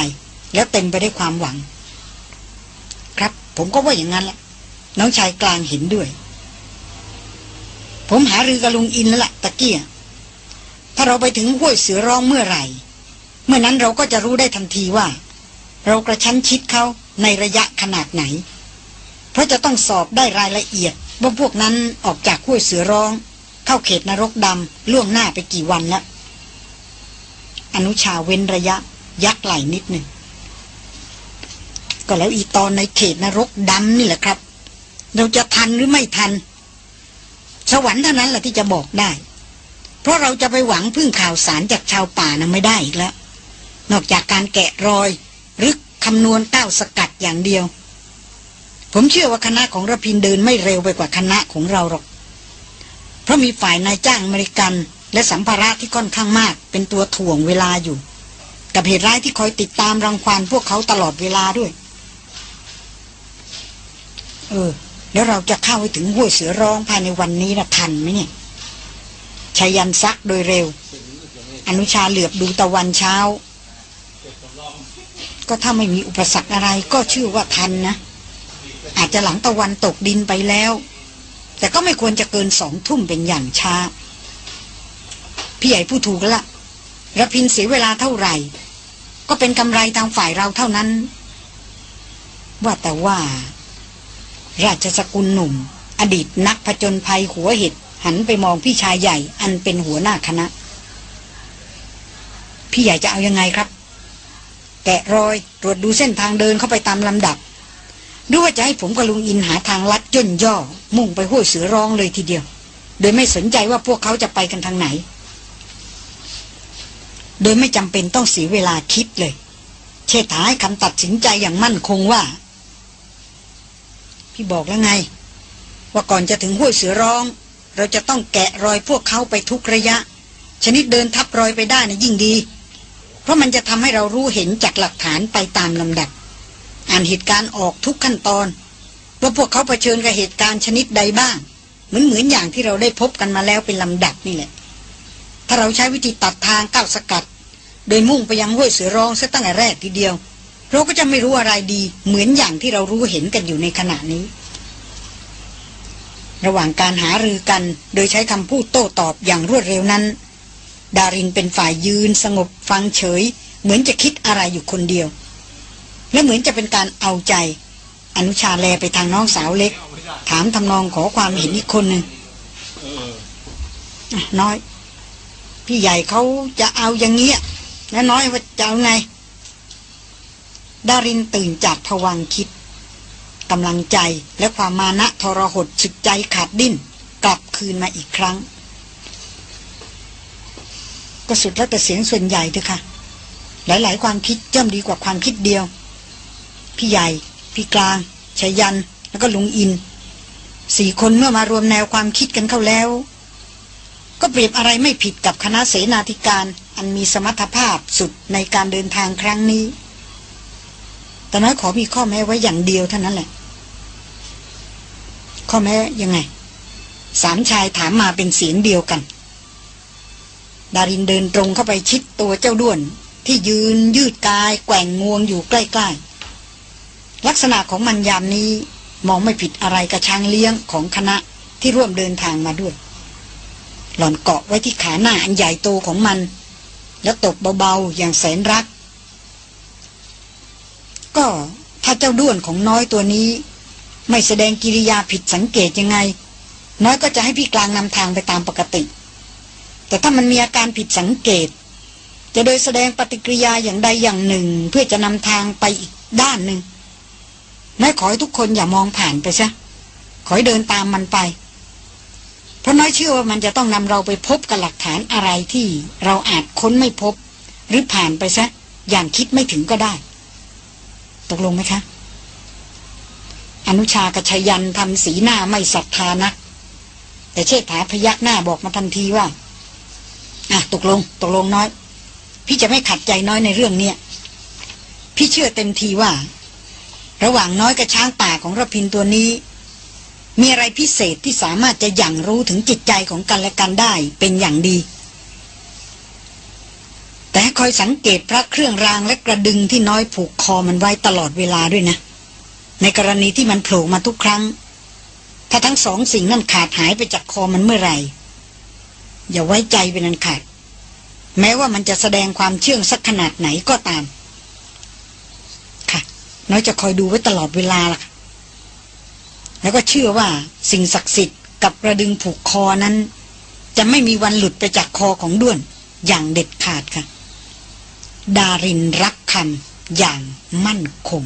แล้วเต็มไปได้วยความหวัง ครับ ผมก็ว่าอย่างนั้นแหละน้องชายกลางเห็นด้วย ผมหารือกับลุงอินแล้วละ่ะตะเกียถ้าเราไปถึงห้วยเสือร้องเมื่อไหร่ เมื่อนั้นเราก็จะรู้ได้ทันทีว่า เรากระชั้นชิดเขาในระยะขนาดไหน เพราะจะต้องสอบได้รายละเอียด ว่าพวกนั้นออกจากห้วยเสือร้อง เข้าเขตนรกดำล่วงหน้าไปกี่วันแล้วอนุชาเว้นระยะ ยักไหลนิดหนึ่ง ก็แล้วอีตอนในเขตนรกดำนี่แหละครับ เราจะทันหรือไม่ทัน สวรรค์เท่านั้นแหละที่จะบอกได้ เพราะเราจะไปหวังพึ่งข่าวสารจากชาวป่านะไม่ได้อีกแล้ว นอกจากการแกะรอย หรือคำนวณเต้าสกัดอย่างเดียว ผมเชื่อว่าคณะของระพินเดินไม่เร็วไปกว่าคณะของเราหรอก เพราะมีฝ่ายนายจ้างอเมริกันและสัมภาระที่ค่อนข้างมาก เป็นตัวถ่วงเวลาอยู่ กับเหตุร้ายที่คอยติดตามรังควานพวกเขาตลอดเวลาด้วย เออ แล้วเราจะเข้าไปถึงห้วยเสือร้องภายในวันนี้นะทันไหมเนี่ยชายันซักโดยเร็ว อนุชาเหลือบดูตะวันเช้า ก็ถ้าไม่มีอุปสรรคอะไรก็เชื่อว่าทันนะ อาจจะหลังตะวันตกดินไปแล้ว แต่ก็ไม่ควรจะเกินสองทุ่มเป็นอย่างช้า พี่ใหญ่ผู้ถูกแล้วละระพินเสียเวลาเท่าไหร่ ก็เป็นกำไรทางฝ่ายเราเท่านั้น ว่าแต่ว่า ราชสกุลหนุ่ม อดีตนักผจญภัยหัวเห็ดหันไปมองพี่ชายใหญ่อันเป็นหัวหน้าคณะ พี่ใหญ่จะเอายังไงครับ แกะรอยตรวจดูเส้นทางเดินเข้าไปตามลำดับ ดูว่าจะให้ผมกับลุงอินหาทางลัดย่นย่อ มุ่งไปห้วยเสือร้องเลยทีเดียว โดยไม่สนใจว่าพวกเขาจะไปกันทางไหน โดยไม่จำเป็นต้องเสียเวลาคิดเลย เชษฐาให้คำตัดสินใจอย่างมั่นคงว่า พี่บอกแล้วไง ว่าก่อนจะถึงห้วยเสือร้อง เราจะต้องแกะรอยพวกเขาไปทุกระยะ ชนิดเดินทับรอยไปได้นะยิ่งดี เพราะมันจะทำให้เรารู้เห็นจากหลักฐานไปตามลำดับ อ่านเหตุการณ์ออกทุกขั้นตอน ว่าพวกเขาเผชิญกับเหตุการณ์ชนิดใดบ้าง เหมือนเหมือนอย่างที่เราได้พบกันมาแล้วเป็นลำดับนี่แหละ ถ้าเราใช้วิธีตัดทางก้าวสกัด โดยมุ่งไปยังห้วยเสือร้องซะตั้งแต่แรกทีเดียว เราก็จะไม่รู้อะไรดี เหมือนอย่างที่เรารู้เห็นกันอยู่ในขณะนี้ ระหว่างการหารือกันโดยใช้คำพูดโต้ตอบอย่างรวดเร็วนั้น ดารินเป็นฝ่ายยืนสงบฟังเฉย เหมือนจะคิดอะไรอยู่คนเดียว และเหมือนจะเป็นการเอาใจ อนุชาแลไปทางน้องสาวเล็ก ถามทำนองขอความเห็นอีกคนหนึ่งน้อย พี่ใหญ่เขาจะเอาอย่างเงี้ยแล้วน้อยว่าจะเอาไงดารินตื่นจากผวังค์คิดกำลังใจและความมานะทรหดสึกใจขาดดิ้น กลับคืนมาอีกครั้ง ก็สุดแล้วแต่เสียงส่วนใหญ่เถอะค่ะ หลายๆ ความคิดย่อมดีกว่าความคิดเดียว พี่ใหญ่ พี่กลางชายัน แล้วก็ลุงอิน สี่คนเมื่อมารวมแนวความคิดกันเข้าแล้ว ก็เปรียบอะไรไม่ผิดกับคณะเสนาธิการ อันมีสมรรถภาพสุดในการเดินทางครั้งนี้ แต่น้อยขอมีข้อแม้ไว้อย่างเดียวเท่านั้นแหละ ข้อแม้ยังไง สามชายถามมาเป็นเสียงเดียวกัน ดารินเดินตรงเข้าไปชิดตัวเจ้าด้วนที่ยืนยืดกายแกว่งงวงอยู่ใกล้ ๆ ลักษณะของมันยามนี้มองไม่ผิดอะไรกับช้างเลี้ยงของคณะที่ร่วมเดินทางมาด้วย หล่อนเกาะไว้ที่ขาหน้าอันใหญ่โตของมัน แล้วตบเบาๆอย่างแสนรัก ก็ถ้าเจ้าด้วนของน้อยตัวนี้ ไม่แสดงกิริยาผิดสังเกตยังไง น้อยก็จะให้พี่กลางนำทางไปตามปกติ แต่ถ้ามันมีอาการผิดสังเกต จะโดยแสดงปฏิกิริยาอย่างใดอย่างหนึ่ง เพื่อจะนำทางไปอีกด้านหนึ่ง น้อยขอให้ทุกคนอย่ามองผ่านไปซะขอให้เดินตามมันไป เพราะน้อยเชื่อว่ามันจะต้องนำเราไปพบกับหลักฐานอะไรที่เราอาจค้นไม่พบ หรือผ่านไปซะอย่างคิดไม่ถึงก็ได้ ตกลงไหมคะ อนุชากชยันทำสีหน้าไม่ศรัทธานะแต่เชษฐาพยักหน้าบอกมาทันทีว่า อะ ตกลง ตกลงน้อย พี่จะไม่ขัดใจน้อยในเรื่องเนี้ยพี่เชื่อเต็มทีว่า ระหว่างน้อยกับช้างป่าของระพินตัวนี้ มีอะไรพิเศษที่สามารถจะยังรู้ถึงจิตใจของกันและกันได้เป็นอย่างดี แต่คอยสังเกตพระเครื่องรางและกระดึงที่น้อยผูกคอมันไว้ตลอดเวลาด้วยนะ ในกรณีที่มันโผล่มาทุกครั้ง ถ้าทั้งสองสิ่งนั่นขาดหายไปจากคอมันเมื่อไหร่ อย่าไว้ใจเป็นอันขาดแม้ว่ามันจะแสดงความเชื่องสักขนาดไหนก็ตาม น้อยจะคอยดูไว้ตลอดเวลาล่ะ แล้วก็เชื่อว่าสิ่งศักดิ์สิทธิ์กับกระดึงผูกคอนั้น จะไม่มีวันหลุดไปจากคอของด้วนอย่างเด็ดขาดค่ะ ดารินรักคำอย่างมั่นคง